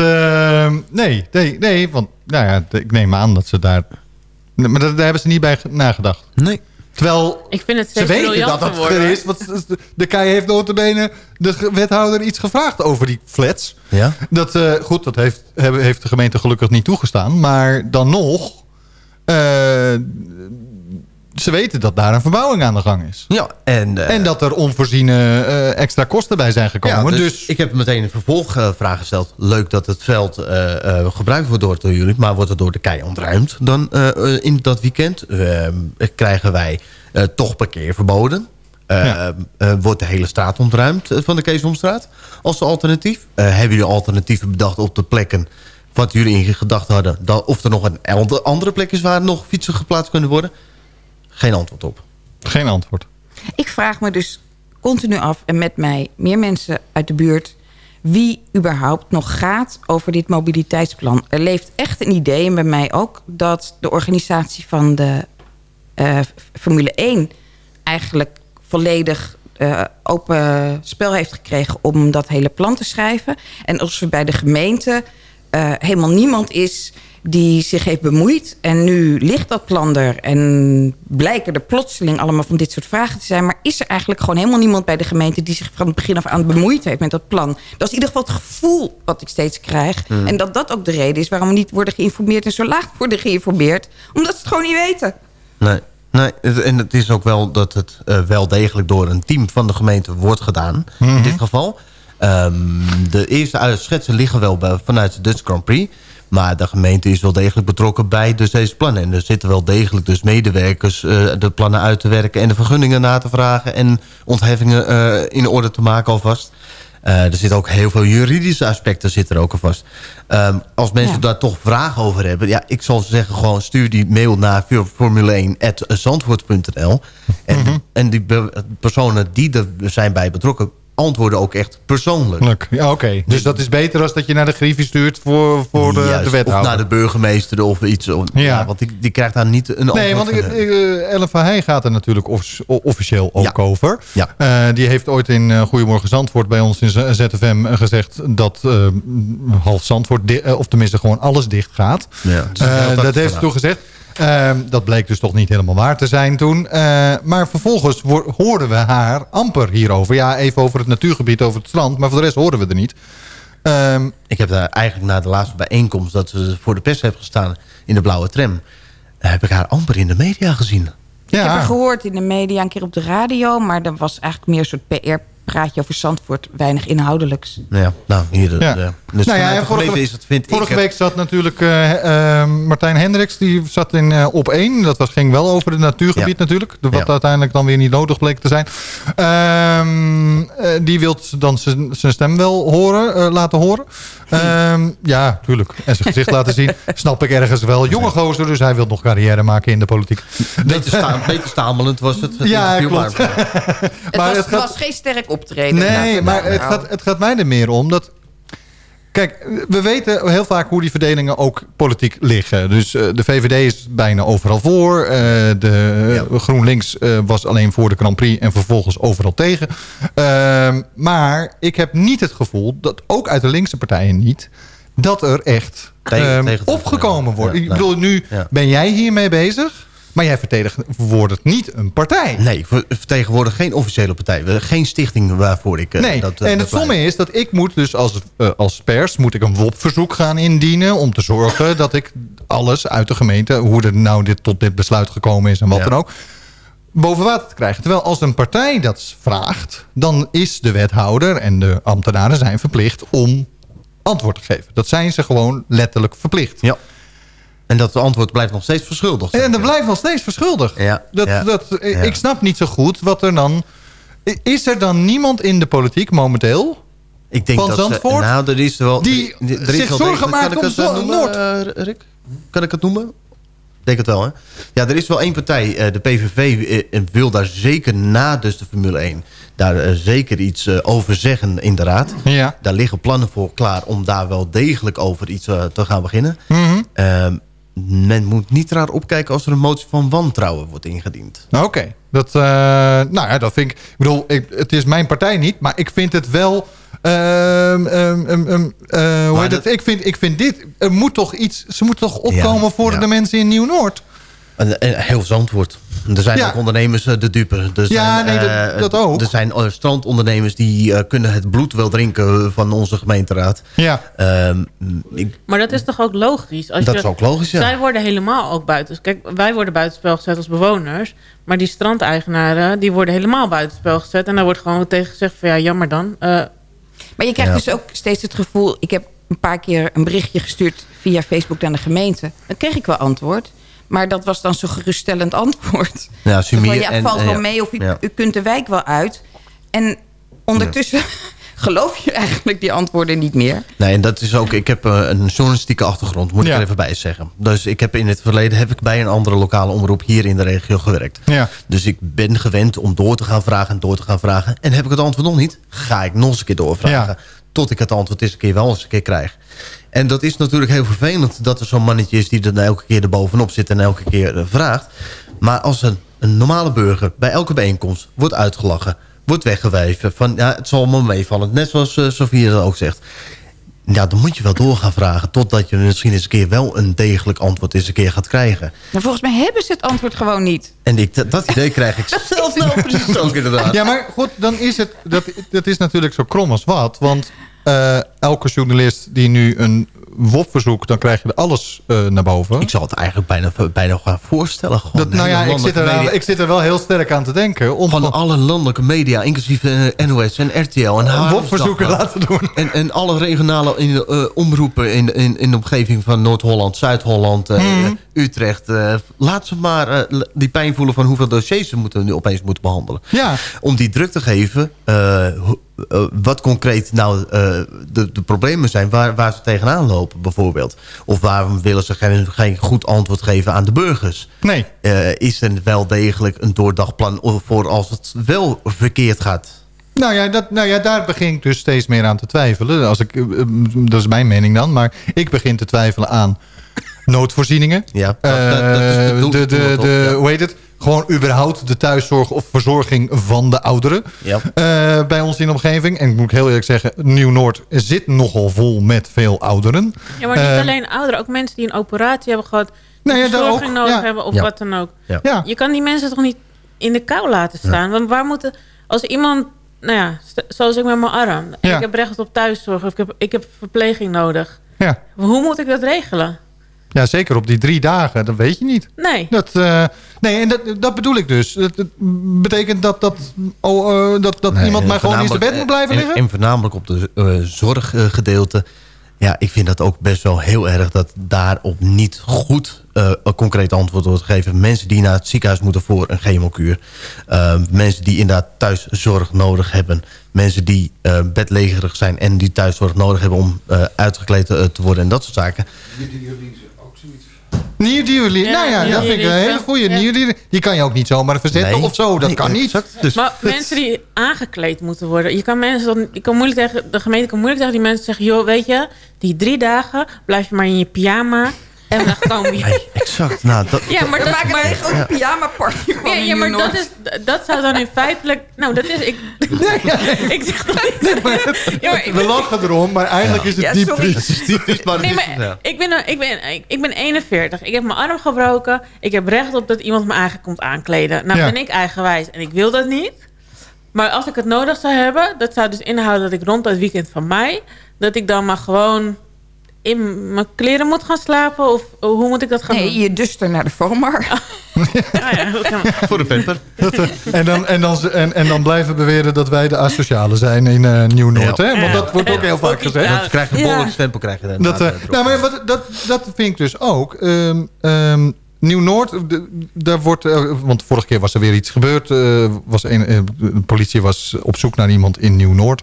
nee, nee, nee, want nou ja, ik neem aan dat ze daar... Maar daar, daar hebben ze niet bij ge- nagedacht. Nee. Terwijl Ik vind het ze weten dat worden. er is. Want de- KEI heeft notabene de wethouder iets gevraagd over die flats. Ja? Dat, eh, goed, dat heeft, hebben- heeft de gemeente gelukkig niet toegestaan. Maar dan nog... eh, ze weten dat daar een verbouwing aan de gang is. Ja, en... eh, En dat er onvoorziene eh, extra kosten bij zijn gekomen. Ja, dus, dus, ik heb meteen een vervolgvraag gesteld. Leuk dat het veld eh, gebruikt wordt door, door jullie... maar wordt het door de kei ontruimd dan in dat weekend? Eh, krijgen wij toch parkeer verboden? Eh, eh, wordt de hele straat ontruimd van de Keesomstraat als alternatief? Hebben jullie alternatieven bedacht op de plekken... wat jullie in gedachten hadden... Dat, of er nog een ander- andere plek is waar nog fietsen geplaatst kunnen worden? Geen antwoord op. Geen antwoord. Ik vraag me dus continu af, en met mij meer mensen uit de buurt... wie überhaupt nog gaat over dit mobiliteitsplan. Er leeft echt een idee, en bij mij ook... dat de organisatie van de eh, Formule 1 eigenlijk volledig eh, open spel heeft gekregen... om dat hele plan te schrijven. En als er bij de gemeente eh, helemaal niemand is die zich heeft bemoeid. En nu ligt dat plan er en blijken er plotseling allemaal van dit soort vragen te zijn. Maar is er eigenlijk gewoon helemaal niemand bij de gemeente... die zich van het begin af aan bemoeid heeft met dat plan? Dat is in ieder geval het gevoel wat ik steeds krijg. Hmm. En dat dat ook de reden is waarom we niet worden geïnformeerd... en zo laag worden geïnformeerd, omdat ze het gewoon niet weten. Nee, nee, en het is ook wel dat het eh, wel degelijk door een team van de gemeente wordt gedaan. In dit geval. Ehm, de eerste uit- schetsen liggen wel bij, vanuit de Dutch Grand Prix. Maar de gemeente is wel degelijk betrokken bij dus deze plannen. En er zitten wel degelijk dus medewerkers eh, de plannen uit te werken... en de vergunningen na te vragen en ontheffingen eh, in orde te maken alvast. Eh, er zitten ook heel veel juridische aspecten zitten er ook aan vast. Ehm, als mensen Ja. daar toch vragen over hebben... ja, ik zal zeggen gewoon stuur die mail naar formule1.zandvoort.nl. En, Mhm. en die personen die er zijn bij betrokken... antwoorden ook echt persoonlijk. Ja, oké. Dus dat is beter als dat je naar de griffie stuurt voor, voor de, Juist, de wethouder. Of naar de burgemeester of iets. Of, Ja. ja. want die, die krijgt daar niet een antwoord Nee, want eh, Ellen van Heij gaat er natuurlijk offici- officieel ook over. Ja. Eh, die heeft ooit in Goedemorgen Zandvoort bij ons in ZFM gezegd... dat half Zandvoort, of tenminste gewoon alles dicht gaat. Ja, Eh, dat heeft ze toen gezegd. Ehm, dat bleek dus toch niet helemaal waar te zijn toen. Eh, maar vervolgens hoorden we haar amper hierover. Ja, even over het natuurgebied, over het strand. Maar voor de rest hoorden we er niet. Ehm, Ik heb daar eigenlijk na de laatste bijeenkomst... dat ze voor de pers heeft gestaan in de blauwe tram... heb ik haar amper in de media gezien. Ik heb haar gehoord in de media, een keer op de radio... maar dat was eigenlijk meer een soort PR-praatje over Zandvoort. Weinig inhoudelijks. Ja, nou, hier... de- Ja. de- dus Nou ja, vorige, is het, vind vorige ik... week zat natuurlijk eh, eh, Martijn Hendricks. Die zat in eh, op één. Dat was, ging wel over het natuurgebied Ja. natuurlijk. Wat Ja. uiteindelijk dan weer niet nodig bleek te zijn. Ehm, eh, die wil dan zijn zijn stem wel horen, eh, laten horen. Ehm, ja, tuurlijk. En zijn gezicht laten zien. Snap ik ergens wel. Jonge gozer, dus hij wil nog carrière maken in de politiek. Beter, sta, beter stamelend was het. het Ja, klopt. maar- Het, Maar was, het het gaat- was geen sterk optreden. Nee, maar het houden. gaat, het gaat mij er meer om dat... Kijk, we weten heel vaak hoe die verdelingen ook politiek liggen. Dus eh, de VVD is bijna overal voor. Eh, de GroenLinks eh, was alleen voor de Grand Prix en vervolgens overal tegen. Ehm, maar ik heb niet het gevoel, dat ook uit de linkse partijen niet... dat er echt Tegen- ehm, tegen te- opgekomen wordt. Ja, ik nou, bedoel, nu ja. ben jij hiermee bezig... maar jij vertegenwoordigt niet een partij. Nee, we vertegenwoordigen geen officiële partij. We- Geen stichting waarvoor ik... eh, Nee, dat, eh, en het stomme is dat ik moet dus als, eh, als pers moet ik een WOP-verzoek gaan indienen... om te zorgen dat ik alles uit de gemeente... hoe er nou dit, tot dit besluit gekomen is en wat Ja. dan ook... boven water te krijgen. Terwijl als een partij dat vraagt... dan is de wethouder en de ambtenaren zijn verplicht om antwoord te geven. Dat zijn ze gewoon letterlijk verplicht. Ja. En dat antwoord blijft nog steeds verschuldigd. En dat blijft nog steeds verschuldigd. Ja, Dat, ja, dat, ja. Ik snap niet zo goed wat er dan... Is er dan niemand in de politiek momenteel... Ik denk van dat ze- Zandvoort, nou, er is wel, die er is zich wel zorgen maakt om Zo- noemen, Noord? eh, Rick? Kan ik het noemen? Ik denk het wel, hè? Ja, er is wel één partij, eh, de PVV, eh, wil daar zeker na dus de Formule 1... daar zeker iets over zeggen in de raad. Ja. Daar liggen plannen voor klaar om daar wel degelijk over iets te gaan beginnen. Ehm, men moet niet raar opkijken als er een motie van wantrouwen wordt ingediend. Oké, dat, eh, nou ja, dat vind ik... Ik bedoel, ik, het is mijn partij niet, maar ik vind het wel... ehm, ehm, ehm, eh, hoe heet het? Ik vind, ik vind dit... Er moet toch iets... Ze moeten toch opkomen Ja, voor ja. de mensen in Nieuw-Noord? En, en heel Zandvoort. Er zijn Ja. ook ondernemers eh, de dupe. Er Ja, zijn, nee, dat- eh, dat ook. Er zijn eh, strandondernemers die eh, kunnen het bloed wel drinken van onze gemeenteraad. Ja. Ehm, ik, Maar dat is toch ook logisch? Als Dat je, is ook logisch, ja. Zij worden helemaal ook buiten. Kijk, wij worden buitenspel gezet als bewoners. Maar die strandeigenaren, die worden helemaal buitenspel gezet. En daar wordt gewoon tegen gezegd van ja, jammer dan. Eh, Maar je krijgt Ja. dus ook steeds het gevoel... Ik heb een paar keer een berichtje gestuurd via Facebook naar de gemeente. Dan kreeg ik wel antwoord. Maar dat was dan zo'n geruststellend antwoord. Ja, Zo van, ja, valt en wel ja. mee of u, Ja. u kunt de wijk wel uit. En ondertussen geloof je eigenlijk die antwoorden niet meer. nee, en dat is ook. Ik heb eh, een journalistieke achtergrond, moet ik er even bij zeggen. Dus ik heb in het verleden heb ik bij een andere lokale omroep hier in de regio gewerkt. Ja. Dus ik ben gewend om door te gaan vragen en door te gaan vragen. En heb ik het antwoord nog niet, ga ik nog eens een keer doorvragen. Tot ik het antwoord eens een keer wel eens een keer krijg. En dat is natuurlijk heel vervelend dat er zo'n mannetje is... die er nou elke keer erbovenop zit en elke keer eh, vraagt. Maar als een, een normale burger bij elke bijeenkomst wordt uitgelachen... wordt weggewijven van ja, het zal allemaal meevallen. Net zoals uh, dat ook zegt. Ja, dan moet je wel door gaan vragen... totdat je misschien eens een keer wel een degelijk antwoord eens een keer gaat krijgen. Maar volgens mij hebben ze het antwoord gewoon niet. En ik, dat, idee krijg ik zelf wel precies ook inderdaad. Ja, maar goed, dan is het... Dat, dat is natuurlijk zo krom als wat. Want eh, elke journalist die nu een WOP-verzoek... dan krijg je alles uh, naar boven. Ik zal het eigenlijk bijna, bijna gaan voorstellen. Gewoon dat, nou ja, ik zit, er ik zit er wel heel sterk aan te denken. Om van alle landelijke media, inclusief de NOS en RTL... en WOP-verzoeken laten doen. En, en alle regionale in, uh, omroepen in, in, in de omgeving van Noord-Holland, Zuid-Holland, uh, mm. Utrecht. Laat ze maar die pijn voelen van hoeveel dossiers ze moeten, nu opeens moeten behandelen. Ja. Om die druk te geven eh, wat concreet nou eh, de, de problemen zijn waar, waar ze tegenaan lopen bijvoorbeeld. Of waarom willen ze geen, geen goed antwoord geven aan de burgers. Nee. Eh, is er wel degelijk een doordagplan voor als het wel verkeerd gaat? Nou ja, dat, nou ja, daar begin ik dus steeds meer aan te twijfelen. Als ik, dat is mijn mening dan. Maar ik begin te twijfelen aan noodvoorzieningen. Ja, dat- dat is het doel- de, de, de, ja. Hoe heet het? Gewoon überhaupt de thuiszorg of verzorging van de ouderen. Ja. Eh, bij ons in de omgeving. En ik moet heel eerlijk zeggen, Nieuw-Noord zit nogal vol met veel ouderen. Ja, maar niet Eh, alleen ouderen. Ook mensen die een operatie hebben gehad. Nee, ja, daar verzorging ook, nodig ja. hebben of Ja. wat dan ook. Ja. Ja. Je kan die mensen toch niet in de kou laten staan? Want waar moeten... Als iemand... Nou ja, zoals ik met mijn arm. En ik heb recht op thuiszorg. Of ik heb, ik heb verpleging nodig. Ja. Hoe moet ik dat regelen? Ja, zeker op die drie dagen. Dat weet je niet. Nee. Dat, eh, nee, en dat, dat bedoel ik dus. Dat, dat betekent dat, dat, oh, eh, dat, dat Nee, iemand maar gewoon in zijn bed moet blijven en- liggen? En, voornamelijk op de eh, zorggedeelte. Ja, ik vind dat ook best wel heel erg dat daarop niet goed eh, een concreet antwoord wordt gegeven. Mensen die naar het ziekenhuis moeten voor een chemokuur. Mensen die inderdaad thuiszorg nodig hebben. Mensen die eh bedlegerig zijn en die thuiszorg nodig hebben om eh, uitgekleed te worden en dat soort zaken. Nierdialyse. Ja, nou ja, dat vind ik een hele goede. Die kan je ook niet zomaar verzetten Nee. of zo. Dat Nee, kan niet. Dus, Maar mensen die aangekleed moeten worden. Je kan mensen dan, je kan moeilijk tegen, de gemeente kan moeilijk tegen die mensen zeggen... joh, weet je, die drie dagen blijf je maar in je pyjama... en dan komen. Nee, exact. Nou, dat, Ja, maar We dat, maken maar, een grote pyjama party ja, van ja, maar dat, is, dat zou dan in feitelijk... Nou, dat is... Ik, ik zeg dat niet. Ja, maar We lachen erom, maar eigenlijk is het Ja, diep triest. maar Nee, maar ik ben, een- ik, ben, ik, ben 41. Ik heb mijn arm gebroken. Ik heb recht op dat iemand me eigenlijk komt aankleden. Nou Ja. ben ik eigenwijs en ik wil dat niet. Maar als ik het nodig zou hebben... dat zou dus inhouden dat ik rond dat weekend van mij... dat ik dan maar gewoon in mijn kleren moet gaan slapen? Of hoe moet ik dat gaan Nee, doen? je duster naar de Vomar. Ja, ja, kan. Voor de pamper. En dan, en, dan, en, en dan blijven beweren dat wij de asociale zijn in eh, Nieuw-Noord. Ja. hè? Want dat wordt ook heel vaak gezegd. Ja. Dat krijg je een Ja. behoorlijk stempel. Krijg je Dat, eh, eh, nou, maar wat, dat, dat vind ik dus ook. Ehm, ehm, Nieuw-Noord, de- daar wordt... eh, want vorige keer was er weer iets gebeurd. eh, was een, eh, de politie was op zoek naar iemand in Nieuw-Noord.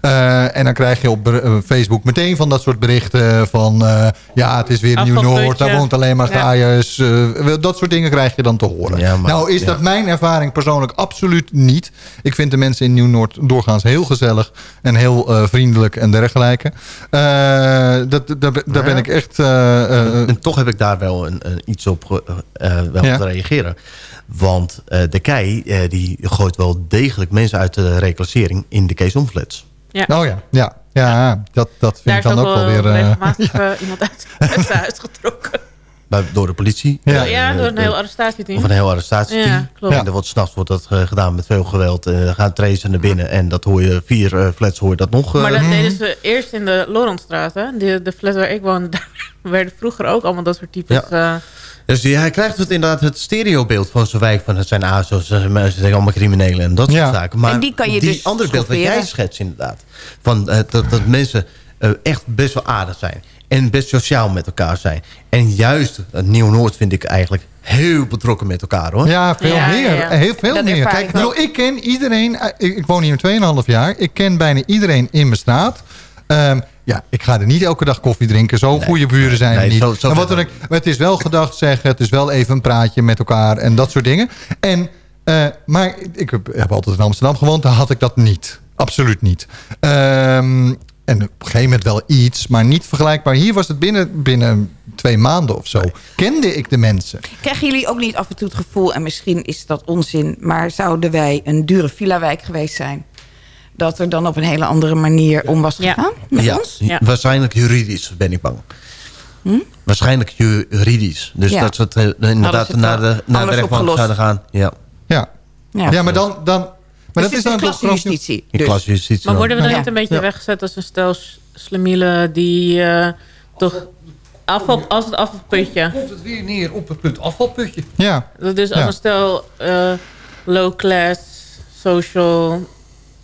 Eh, en dan krijg je op eh, Facebook meteen van dat soort berichten van... eh, ja, het is weer Nieuw-Noord, daar woont alleen maar Ja. gaaiers. eh, dat soort dingen krijg je dan te horen. Ja, maar- nou is ja. dat mijn ervaring persoonlijk absoluut niet. Ik vind de mensen in Nieuw-Noord doorgaans heel gezellig... en heel eh, vriendelijk en dergelijke. Eh, dat, daar, ben- daar ben ik echt... eh, eh, En toch heb ik daar wel een, een iets op eh, wel Ja. te reageren. Want eh, de KEI eh, die gooit wel degelijk mensen uit de reclassering in de keesomflats. Ja. Oh ja, ja, ja dat, dat vind Daar ik is dan ook ook wel wel weer... eh, regelmatig eh, iemand uit, zijn huis getrokken. Bij, door de politie. Ja. Ja, Eh, door een de- heel arrestatieteam. Of een heel arrestatieteam. Ja, klopt. En er wordt, s'nachts wordt dat eh, gedaan met veel geweld. En dan gaan tracen naar binnen. En dat hoor je, vier eh, flats hoor je dat nog. eh, Maar dat deden ze eerst in de Lorentstraat. Hè? De, de flat waar ik woonde, daar werden vroeger ook allemaal dat soort types... eh, Dus die- hij krijgt het inderdaad het stereobeeld van zijn wijk. Van het zijn ASO's, ze zijn allemaal criminelen en dat soort Ja. zaken. Maar En die kan je dus andere beeld wat jij schetst inderdaad. Van, eh, dat, dat mensen eh, echt best wel aardig zijn. En best sociaal met elkaar zijn. En juist het Nieuw-Noord vind ik eigenlijk heel betrokken met elkaar hoor. Ja, veel Ja, meer. ja. Heel veel Dat meer. Kijk, ik ik, bedoel, ik ken iedereen. eh, Ik, ik woon hier 2,5 jaar. Ik ken bijna iedereen in mijn straat. Ehm, ja, ik ga er niet elke dag koffie drinken. Zo goede buren zijn nee, we niet. zo- zo En wat het is wel gedacht zeggen. Het is wel even een praatje met elkaar. En dat soort dingen. En, eh, maar ik heb, heb altijd in Amsterdam gewoond. Daar had ik dat niet. Absoluut niet. Ehm, en op een gegeven moment wel iets. Maar niet vergelijkbaar. Hier was het binnen, binnen twee maanden of zo. Kende ik de mensen. Krijgen jullie ook niet af en toe het gevoel... en misschien is dat onzin... maar zouden wij een dure villa-wijk geweest zijn... dat er dan op een hele andere manier om was Ja. gegaan met Ja, ons? Ja. waarschijnlijk juridisch ben ik bang. Hm? Waarschijnlijk juridisch. Dus Ja. dat ze het eh, inderdaad het naar de, wel naar de rechtbank opgelost. zouden gaan. Ja, Ja, Ja, ja maar dan... dan maar Dus dat is dan in Dus. klasjustitie. Maar worden we dan Ja. niet een beetje Ja. weggezet als een stel s- slemielen die eh, toch afval, als het afvalputje. Komt het weer neer op het punt afvalputje. Ja, Dus als Ja. een stel eh, low class, social,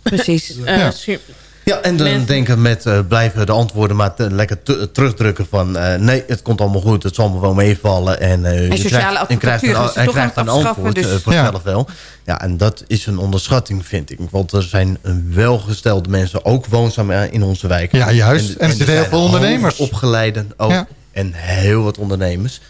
Precies. eh, Ja. su- Ja, en dan denken met eh, blijven de antwoorden maar te- lekker te- terugdrukken van... eh, nee, het komt allemaal goed, het zal me wel meevallen. En, eh, je sociale krijgt, en krijgt een, en toch krijgt een antwoord dus- eh, voor Ja. zelf wel. Ja, en dat is een onderschatting, vind ik. Want er zijn eh, welgestelde mensen ook woonzaam eh, in onze wijk. Ja, juist. En er zitten heel veel ondernemers. Opgeleiden ook. Ja. En heel wat ondernemers.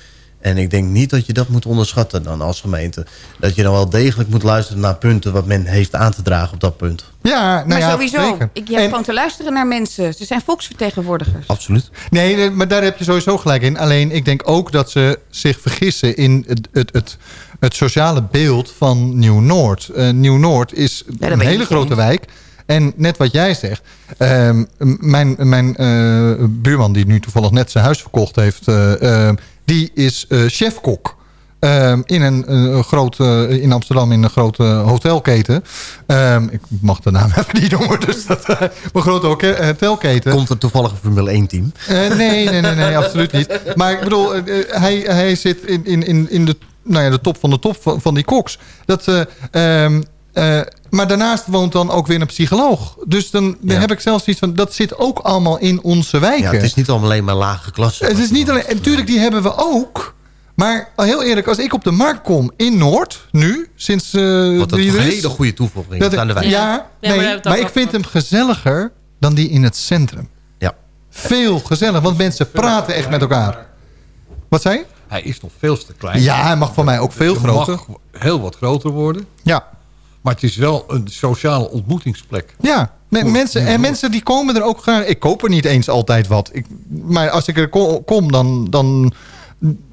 En ik denk niet dat je dat moet onderschatten dan als gemeente. Dat je dan wel degelijk moet luisteren naar punten... wat men heeft aan te dragen op dat punt. Ja, nou maar ja, sowieso, zeker. ik, je hebt En- gewoon te luisteren naar mensen. Ze zijn volksvertegenwoordigers. Absoluut. Nee, maar daar heb je sowieso gelijk in. Alleen ik denk ook dat ze zich vergissen in het, het, het, het sociale beeld van Nieuw-Noord. Eh, Nieuw-Noord is een hele grote eens. wijk. En net wat jij zegt. ehm, mijn mijn eh, buurman die nu toevallig net zijn huis verkocht heeft... eh, ehm, die is eh, chefkok. Ehm, in een grote, in Amsterdam in een grote hotelketen. Ehm, ik mag de naam even niet noemen. Dus dat, eh, een grote hotelketen. Komt er toevallig een Formule 1 team? Nee, nee, nee, nee, absoluut niet. Maar ik bedoel, hij, hij zit in, in, in, in de, nou ja, de top van de top van, van die koks. Dat, eh, eh, maar daarnaast woont dan ook weer een psycholoog. Dus dan, dan heb ik zelfs iets van... dat zit ook allemaal in onze wijken. Ja, het is niet alleen maar lage klasse. Het is niet alleen... En natuurlijk, die hebben we ook. Maar heel eerlijk, als ik op de markt kom in Noord... nu, sinds eh Wat een hele goede toevoeging dat aan de wijk. Ja, Ja, maar nee, maar, ik vind hem gezelliger dan die in het centrum. Ja. Veel gezellig, want mensen praten echt met elkaar. Wat zei je? Hij is nog veel te klein. Ja, hij mag van mij ook veel Hij groter. mag heel wat groter worden. Ja. Maar het is wel een sociale ontmoetingsplek. Ja, me- Voor mensen, en mensen die komen er ook graag... Ik koop er niet eens altijd wat. Ik, maar als ik er ko- kom, dan, dan...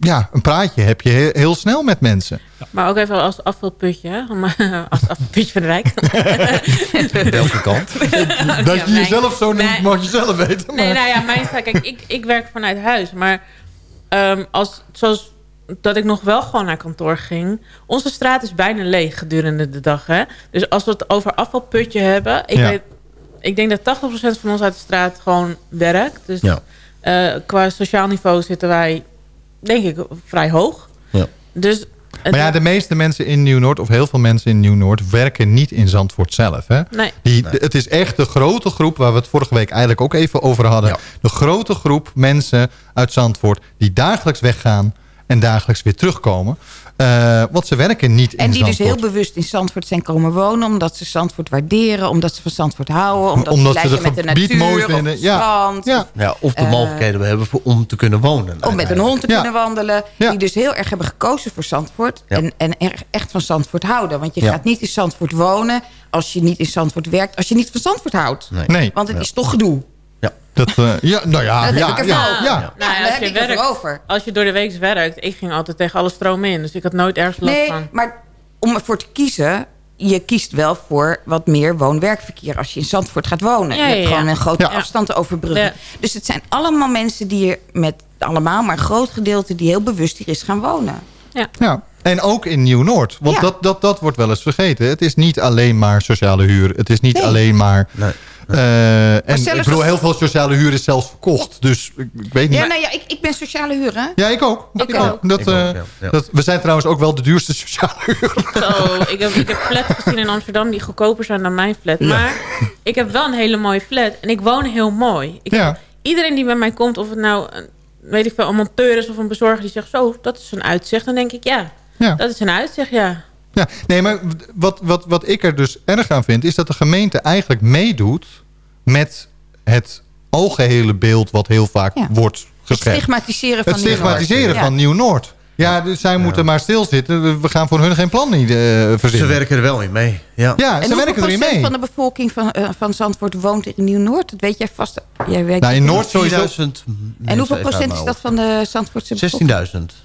Ja, een praatje heb je heel, snel met mensen. Maar ook even als afvalputje. hè? Als afvalputje van de Rijk. Welke kant? Dat Ja, je jezelf zo noemt, mag je zelf weten. Maar... Nee, nou ja, mijn kijk, ik, ik werk vanuit huis. Maar ehm, als, zoals dat ik nog wel gewoon naar kantoor ging. Onze straat is bijna leeg gedurende de dag. Hè? Dus als we het over afvalputje hebben. Ik, Ja. weet, ik denk dat 80% van ons uit de straat gewoon werkt. Dus Ja. eh, qua sociaal niveau zitten wij, denk ik, vrij hoog. Ja. Dus Maar ja, de meeste mensen in Nieuw-Noord, of heel veel mensen in Nieuw-Noord... werken niet in Zandvoort zelf. Hè? Nee. Die, het is echt de grote groep, waar we het vorige week eigenlijk ook even over hadden. Ja. De grote groep mensen uit Zandvoort die dagelijks weggaan... en dagelijks weer terugkomen. Eh, want ze werken niet in En die dus heel bewust in Zandvoort zijn komen wonen... omdat ze Zandvoort waarderen, omdat ze van Zandvoort houden... omdat, Omdat ze ze met de gebied natuur, mooi of vinden. het Ja. strand, Ja. of- Ja, of de Eh, mogelijkheden we hebben voor, om te kunnen wonen. om met een hond te Ja. kunnen wandelen. Ja. Die dus heel erg hebben gekozen voor Zandvoort. Ja. En, en er echt van Zandvoort houden. Want je Ja. gaat niet in Zandvoort wonen als je niet in Zandvoort werkt. Als je niet van Zandvoort houdt. Nee. Nee, Want het is toch gedoe. Dat, eh, ja, nou ja, Dat ja, heb ik ja, ja. Ja, Nou ja, daar als heb je ik het werkt- erover. Als je door de week werkt, ik ging altijd tegen alle stromen in. Dus ik had nooit ergens last Nee, van. maar om ervoor te kiezen... je kiest wel voor wat meer woon-werkverkeer... als je in Zandvoort gaat wonen. Ja, je hebt ja, ja. gewoon een grote Ja. afstand te overbruggen. Ja. Dus het zijn allemaal mensen die er met allemaal... maar een groot gedeelte die heel bewust hier is gaan wonen. Ja, en ook in Nieuw-Noord. Want Ja. dat, dat, dat wordt wel eens vergeten. Het is niet alleen maar sociale huur. Het is niet Nee. alleen maar... Nee. Eh, en ik bedoel, heel veel sociale huur is zelfs verkocht. Dus ik, ik weet niet. Ja, nou ja, ik, ik ben sociale huur, hè? Ja, ik ook. Ik Ik ook. Dat, Ik ook, eh, ja. Dat, we zijn trouwens ook wel de duurste sociale huur. Zo, ik heb, ik heb flats gezien in Amsterdam die goedkoper zijn dan mijn flat. Maar ik heb wel een hele mooie flat. En ik woon heel mooi. Ik Ja. heb- iedereen die bij mij komt, of het nou een, weet ik veel, een monteur is of een bezorger... die zegt, zo, dat is een uitzicht. Dan denk ik, ja, Ja. dat is een uitzicht, ja. Ja, nee, maar wat, wat, wat ik er dus erg aan vind... is dat de gemeente eigenlijk meedoet met het algehele beeld... wat heel vaak Ja. wordt Het geschreven. stigmatiseren van Het Nieuw-Noord. stigmatiseren van Nieuw-Noord. Ja, dus zij moeten maar stilzitten. We gaan voor hun geen plan niet eh, verzinnen. Ze werken er wel in mee. Ja. Ja, En ze hoeveel werken erin procent mee. van de bevolking van, eh, van Zandvoort woont er in Nieuw-Noord? Dat weet jij vast. Jij weet Nou, in Noord sowieso... 4000 en hoeveel procent is dat van de Zandvoortse bevolking? 16.000.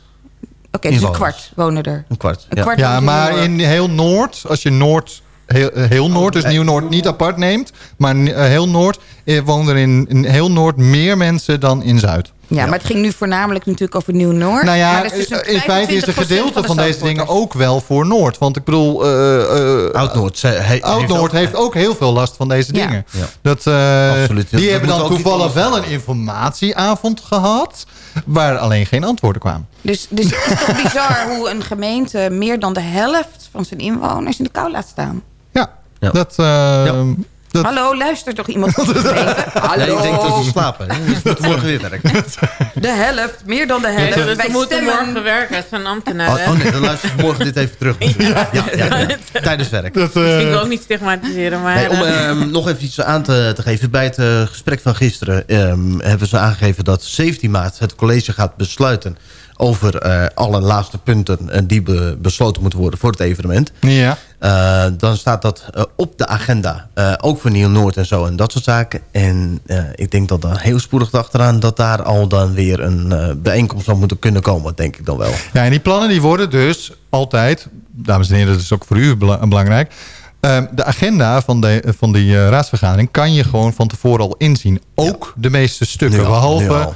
Oké, dus een kwart wonen er. Een kwart. Een ja. kwart Ja, woont maar in heel Noord, als je Noord, heel, eh, heel Noord, dus Nieuw-Noord niet apart neemt... maar eh, heel Noord, eh, wonen er in, in heel Noord meer mensen dan in Zuid. Ja, maar het ging nu voornamelijk natuurlijk over Nieuw-Noord. Nou ja, Maar dat is dus in feite is een 25% gedeelte de van deze dingen ook wel voor Noord. Want ik bedoel, eh, eh, Oud-Noord. he- heeft Oud-Noord ook- heeft ook heel veel last van deze Ja. dingen. Ja. Dat, eh, Absoluut. Die Dat hebben dan toevallig wel een informatieavond gehad... waar alleen geen antwoorden kwamen. Dus, dus het is toch bizar hoe een gemeente meer dan de helft van zijn inwoners in de kou laat staan. Ja, Ja. Dat, eh, Ja. Hallo, luister toch iemand? Hallo. Nee, ik denk dat ze slapen. Dus moeten morgen weer werken. De helft, meer dan de Ja, helft. dus Wij we moeten stemmen. morgen werken. Het zijn ambtenaren. Oh, oh nee, dan luister ik morgen dit even terug. Ja, ja, ja, Tijdens werk. Dat, Misschien wil ik ook niet stigmatiseren, maar... Nee, om eh, ehm, nog even iets aan te, te geven. Bij het eh, gesprek van gisteren ehm, hebben ze aangegeven dat 17 maart het college gaat besluiten over eh, alle laatste punten eh, die be- besloten moeten worden voor het evenement. Ja. Eh, dan staat dat op de agenda, ook voor Nieuw-Noord en zo en dat soort zaken. En ik denk dat dan heel spoedig achteraan dat daar al dan weer een bijeenkomst zou moeten kunnen komen, denk ik dan wel. Ja, en die plannen die worden dus altijd, dames en heren, dat is ook voor u bela- belangrijk. Ehm, de agenda van, de, van die raadsvergadering kan je gewoon van tevoren al inzien. Ook de meeste stukken. Al, behalve, eh,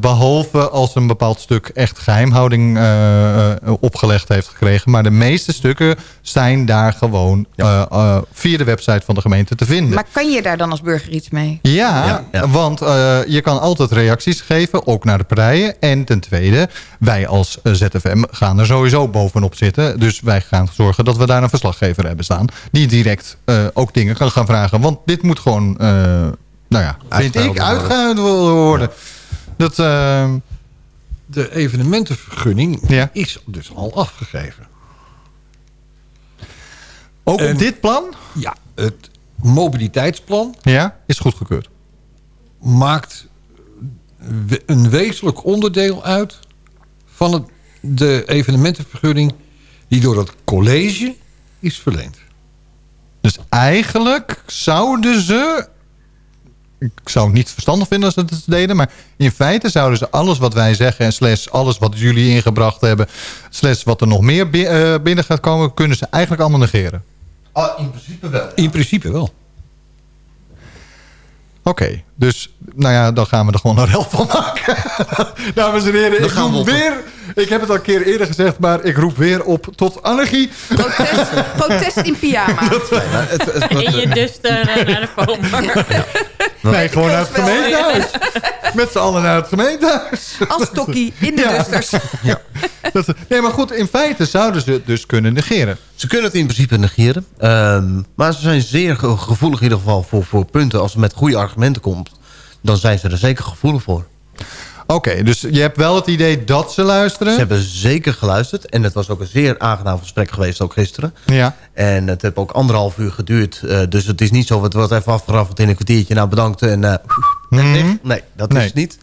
behalve als een bepaald stuk echt geheimhouding eh, eh, opgelegd heeft gekregen. Maar de meeste stukken zijn daar gewoon eh, eh, via de website van de gemeente te vinden. Maar kan je daar dan als burger iets mee? Ja, want eh, je kan altijd reacties geven, ook naar de partijen. En ten tweede, wij als eh, ZFM gaan er sowieso bovenop zitten. Dus wij gaan zorgen dat we daar een verslaggever hebben staan... die direct eh, ook dingen kan gaan vragen. Want dit moet gewoon, eh, nou ja, vind ik, Uitgehouden worden. Dat, eh, De evenementenvergunning Ja. is dus al afgegeven. ook En- op dit plan Ja, het mobiliteitsplan ja, is goedgekeurd. maakt een wezenlijk onderdeel uit van het, de evenementenvergunning die door het college is verleend. Dus eigenlijk zouden ze... Ik zou het niet verstandig vinden als ze het deden... maar in feite zouden ze alles wat wij zeggen... en slash alles wat jullie ingebracht hebben... slash wat er nog meer eh, binnen gaat komen... kunnen ze eigenlijk allemaal negeren. Ah, in principe wel. In principe wel. Oké, dus nou ja, dan gaan we er gewoon een rel van maken. Dames en heren, ik roep weer... Ik heb het al een keer eerder gezegd, maar ik roep weer op tot anarchie. Protest, protest in pyjama. in je duster eh, naar de. Nee, gewoon naar het gemeentehuis. Met z'n allen naar het gemeentehuis. Als tokkie in de Ja. dusters. Dat, nee, maar goed, in feite zouden ze het dus kunnen negeren. Ze kunnen het in principe negeren. ehm, maar ze zijn zeer ge- gevoelig in ieder geval voor, voor punten. Als het met goede argumenten komt, dan zijn ze er zeker gevoelig voor. Oké, dus je hebt wel het idee dat ze luisteren? Ze hebben zeker geluisterd. En het was ook een zeer aangenaam gesprek geweest, ook gisteren. Ja. En het heeft ook anderhalf uur geduurd. eh, dus het is niet zo, het wordt even afgeraffeld in een kwartiertje. Nou, bedankt en eh, weg. Nee, dat Nee. is het niet.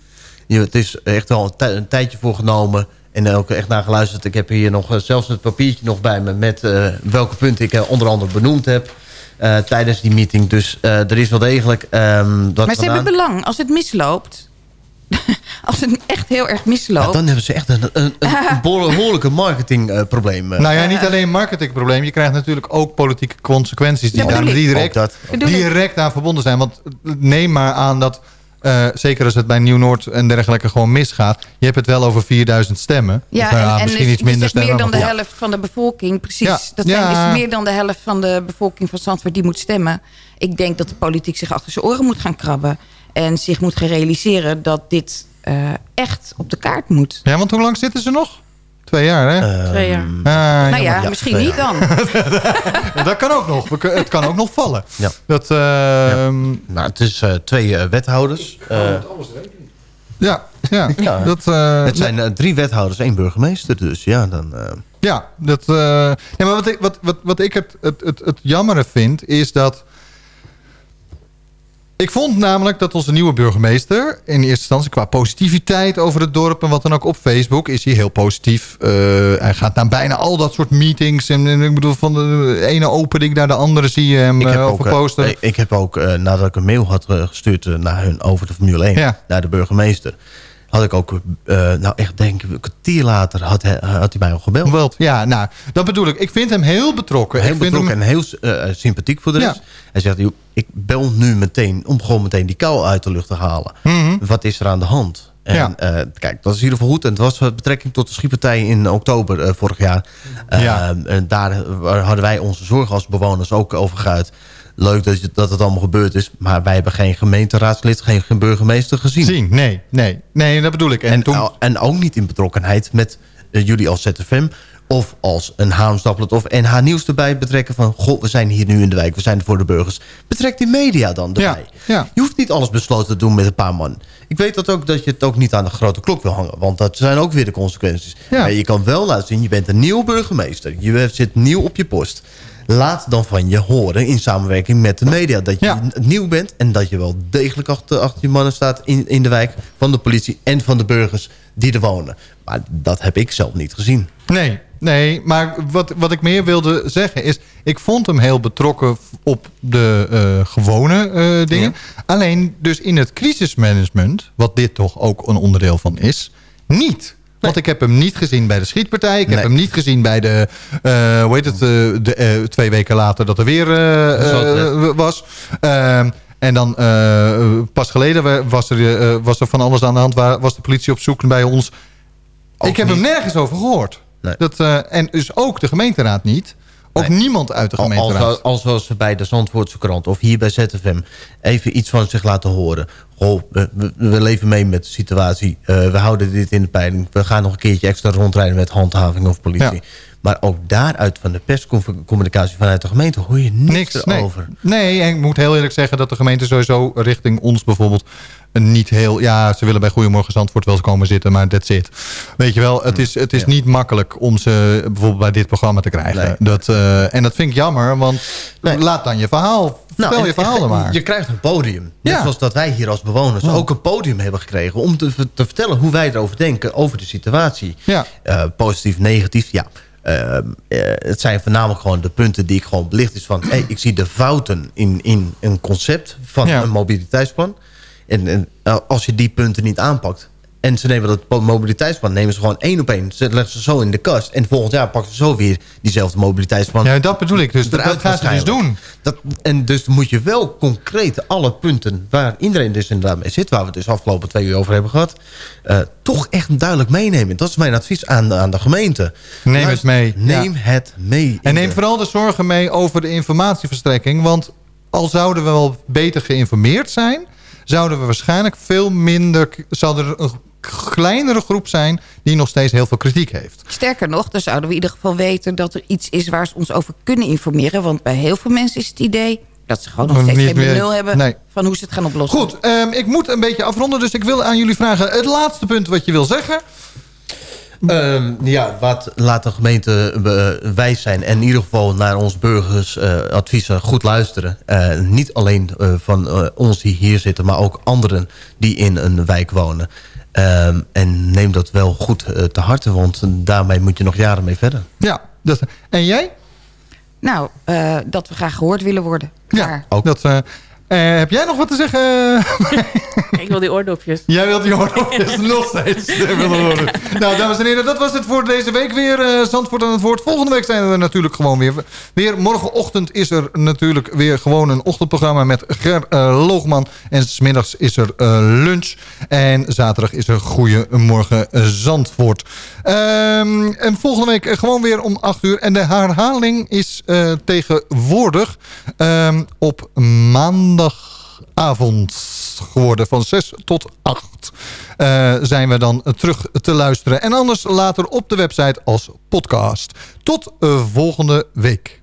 Je, het is echt wel een, tij- een tijdje voor genomen. En ook echt naar geluisterd. Ik heb hier nog eh, zelfs het papiertje nog bij me... met welke punten ik onder andere benoemd heb... eh, tijdens die meeting. Dus eh, er is wel degelijk... ehm dat Maar ze hebben belang. Als het misloopt... Als het echt heel erg Ja, misloopt... dan hebben ze echt een, een, een behoorlijke marketingprobleem. eh. Nou ja, niet alleen een marketingprobleem. Je krijgt natuurlijk ook politieke consequenties... die Ja, daar direct, direct aan verbonden zijn. Want neem maar aan dat... eh, zeker als het bij Nieuw-Noord en dergelijke gewoon misgaat... je hebt het wel over 4000 stemmen. Ja, Of, nou en, en misschien dus iets minder zegt meer stemmen. dan de helft van de bevolking. Precies. Ja, Dat ja. zijn dus meer dan de helft van de bevolking van Zandvoort die moet stemmen. Ik denk dat de politiek zich achter zijn oren moet gaan krabben. En zich moet gaan realiseren dat dit eh, echt op de kaart moet. Ja, want hoe lang zitten ze nog? Twee jaar, hè? Ehm, Twee jaar. Nou ja, ja, misschien twee niet dan. Dat kan ook nog. Het kan ook nog vallen. Ja. Dat, ehm, Nou, het is eh, twee eh, wethouders. Eh, ja, ja, Ja. dat, eh, het zijn drie wethouders, één burgemeester. Dus ja, dan... eh, ja, dat, eh, ja, maar wat ik, wat, wat, wat ik het, het, het, het jammere vind, is dat... Ik vond namelijk dat onze nieuwe burgemeester... in eerste instantie qua positiviteit over het dorp... en wat dan ook op Facebook is hij heel positief. Eh, hij gaat naar bijna al dat soort meetings. En, en ik bedoel, van de ene opening naar de andere zie je hem ik, heb eh, ook, eh, posten. ik, ik heb ook, nadat ik een mail had gestuurd naar hun over de Formule 1... Ja. naar de burgemeester... had ik ook, eh, nou echt denk ik, een kwartier later had hij, had hij mij al gebeld. Wel, ja, nou, dat bedoel ik. Ik vind hem heel betrokken. Heel ik vind betrokken hem, en heel eh, sympathiek voor de Ja. rest. Hij zegt, joh, ik bel nu meteen om gewoon meteen die kou uit de lucht te halen. Mhm. Wat is er aan de hand? En Ja. eh, kijk, dat is in ieder geval goed. En het was met betrekking tot de schietpartij in oktober eh, vorig jaar. Eh, Ja. en daar eh, hadden wij onze zorgen als bewoners ook over geuit. Leuk dat, je- dat het allemaal gebeurd is. Maar wij hebben geen gemeenteraadslid, geen, geen burgemeester gezien. zien. Nee, nee. Nee, dat bedoel ik. En, En, toen, en ook niet in betrokkenheid met eh, jullie als ZFM... Of als een Haarlemstaplet of NH Nieuws erbij betrekken van... goh, we zijn hier nu in de wijk, we zijn er voor de burgers. Betrek die media dan erbij. Ja. Je hoeft niet alles besloten te doen met een paar man. Ik weet dat ook dat je het ook niet aan de grote klok wil hangen. Want dat zijn ook weer de consequenties. Maar je kan wel laten zien, je bent een nieuwe burgemeester. Je zit nieuw op je post. Laat dan van je horen in samenwerking met de media. Dat je nieuw bent en dat je wel degelijk achter, achter je mannen staat in, in de wijk. Van de politie en van de burgers die er wonen. Maar dat heb ik zelf niet gezien. Nee, nee, maar wat, wat ik meer wilde zeggen is... ik vond hem heel betrokken op de eh, gewone eh, dingen. Alleen dus in het crisismanagement... wat dit toch ook een onderdeel van is, niet... Want ik heb hem niet gezien bij de schietpartij. Ik heb hem niet gezien bij de... eh, hoe heet het? eh, de, eh, twee weken later dat er weer was. Ehm, en dan pas geleden wa- was er, was er van alles aan de hand. Waar, was de politie op zoek bij ons. ik heb hem nergens over gehoord. Dat, en dus ook de gemeenteraad niet. Ook niemand uit de gemeenteraad. Als, als, als ze bij de Zandvoortse krant of hier bij ZFM even iets van zich laten horen. Goh, we, we- we leven mee met de situatie. Eh, we houden dit in de peiling. We gaan nog een keertje extra rondrijden met handhaving of politie. Maar ook daaruit van de perscommunicatie vanuit de gemeente hoor je niks, Niks, nee. erover. Nee, en ik moet heel eerlijk zeggen dat de gemeente sowieso richting ons bijvoorbeeld niet heel... Ja, ze willen bij Goedemorgen Zandvoort wel eens komen zitten, maar that's it. Weet je wel, het is, het is niet makkelijk om ze bijvoorbeeld bij dit programma te krijgen. Dat, eh, en dat vind ik jammer, want laat dan je verhaal... Vertel en- je verhaal maar. Je krijgt een podium. Net Ja. zoals dat wij hier als bewoners ook een podium hebben gekregen... om te, te vertellen hoe wij erover denken over de situatie. Ja. Eh, positief, negatief, ja. Eh, eh, het zijn voornamelijk gewoon de punten die ik gewoon belicht. Is van, hey, ik zie de fouten in, in een concept van een mobiliteitsplan. En, en eh, als je die punten niet aanpakt... en ze nemen dat mobiliteitsplan, nemen ze gewoon één op één... ze leggen ze zo in de kast. En volgend jaar pakken ze zo weer diezelfde mobiliteitsplan. Ja, dat bedoel ik. Dus dat gaan ze dus doen. Dat, en dus moet je wel concreet alle punten... waar iedereen dus inderdaad mee zit... waar we het dus afgelopen twee uur over hebben gehad... eh, toch echt duidelijk meenemen. Dat is mijn advies aan, de- aan de gemeente. Neem het mee. Neem Ja. het mee. En neem vooral de zorgen mee over de informatieverstrekking. Want al zouden we wel beter geïnformeerd zijn... zouden we waarschijnlijk veel minder... zou er een kleinere groep zijn... die nog steeds heel veel kritiek heeft. Sterker nog, dan zouden we in ieder geval weten dat er iets is waar ze ons over kunnen informeren. Want bij heel veel mensen is het idee dat ze gewoon nog steeds niet geen benul hebben nee. van hoe ze het gaan oplossen. Goed, ehm, ik moet een beetje afronden. Dus ik wil aan jullie vragen... het laatste punt wat je wil zeggen... Ehm, ja, wat, laat de gemeente eh, wijs zijn. En in ieder geval naar ons burgers eh, adviezen goed luisteren. Eh, niet alleen van ons die hier zitten, maar ook anderen die in een wijk wonen. Ehm, en neem dat wel goed eh, te harte, want daarmee moet je nog jaren mee verder. Ja, dat, en jij? Nou, eh, dat we graag gehoord willen worden. Ja, dat, eh, eh, heb jij nog wat te zeggen? Ik wil die oordopjes. Jij wilt die oordopjes nog steeds horen. Nou, dames en heren, dat was het voor deze week weer. eh, Zandvoort aan het woord. Volgende week zijn we er natuurlijk gewoon weer. weer. Morgenochtend is er natuurlijk weer gewoon een ochtendprogramma met Ger eh, Loogman. En smiddags is er lunch. En zaterdag is er Goeiemorgen Zandvoort. Ehm, en volgende week gewoon weer om 8 uur. En de herhaling is tegenwoordig ehm, op maandagavond geworden. Van 6 tot 8 eh, zijn we dan terug te luisteren. En anders later op de website als podcast. Tot eh, volgende week.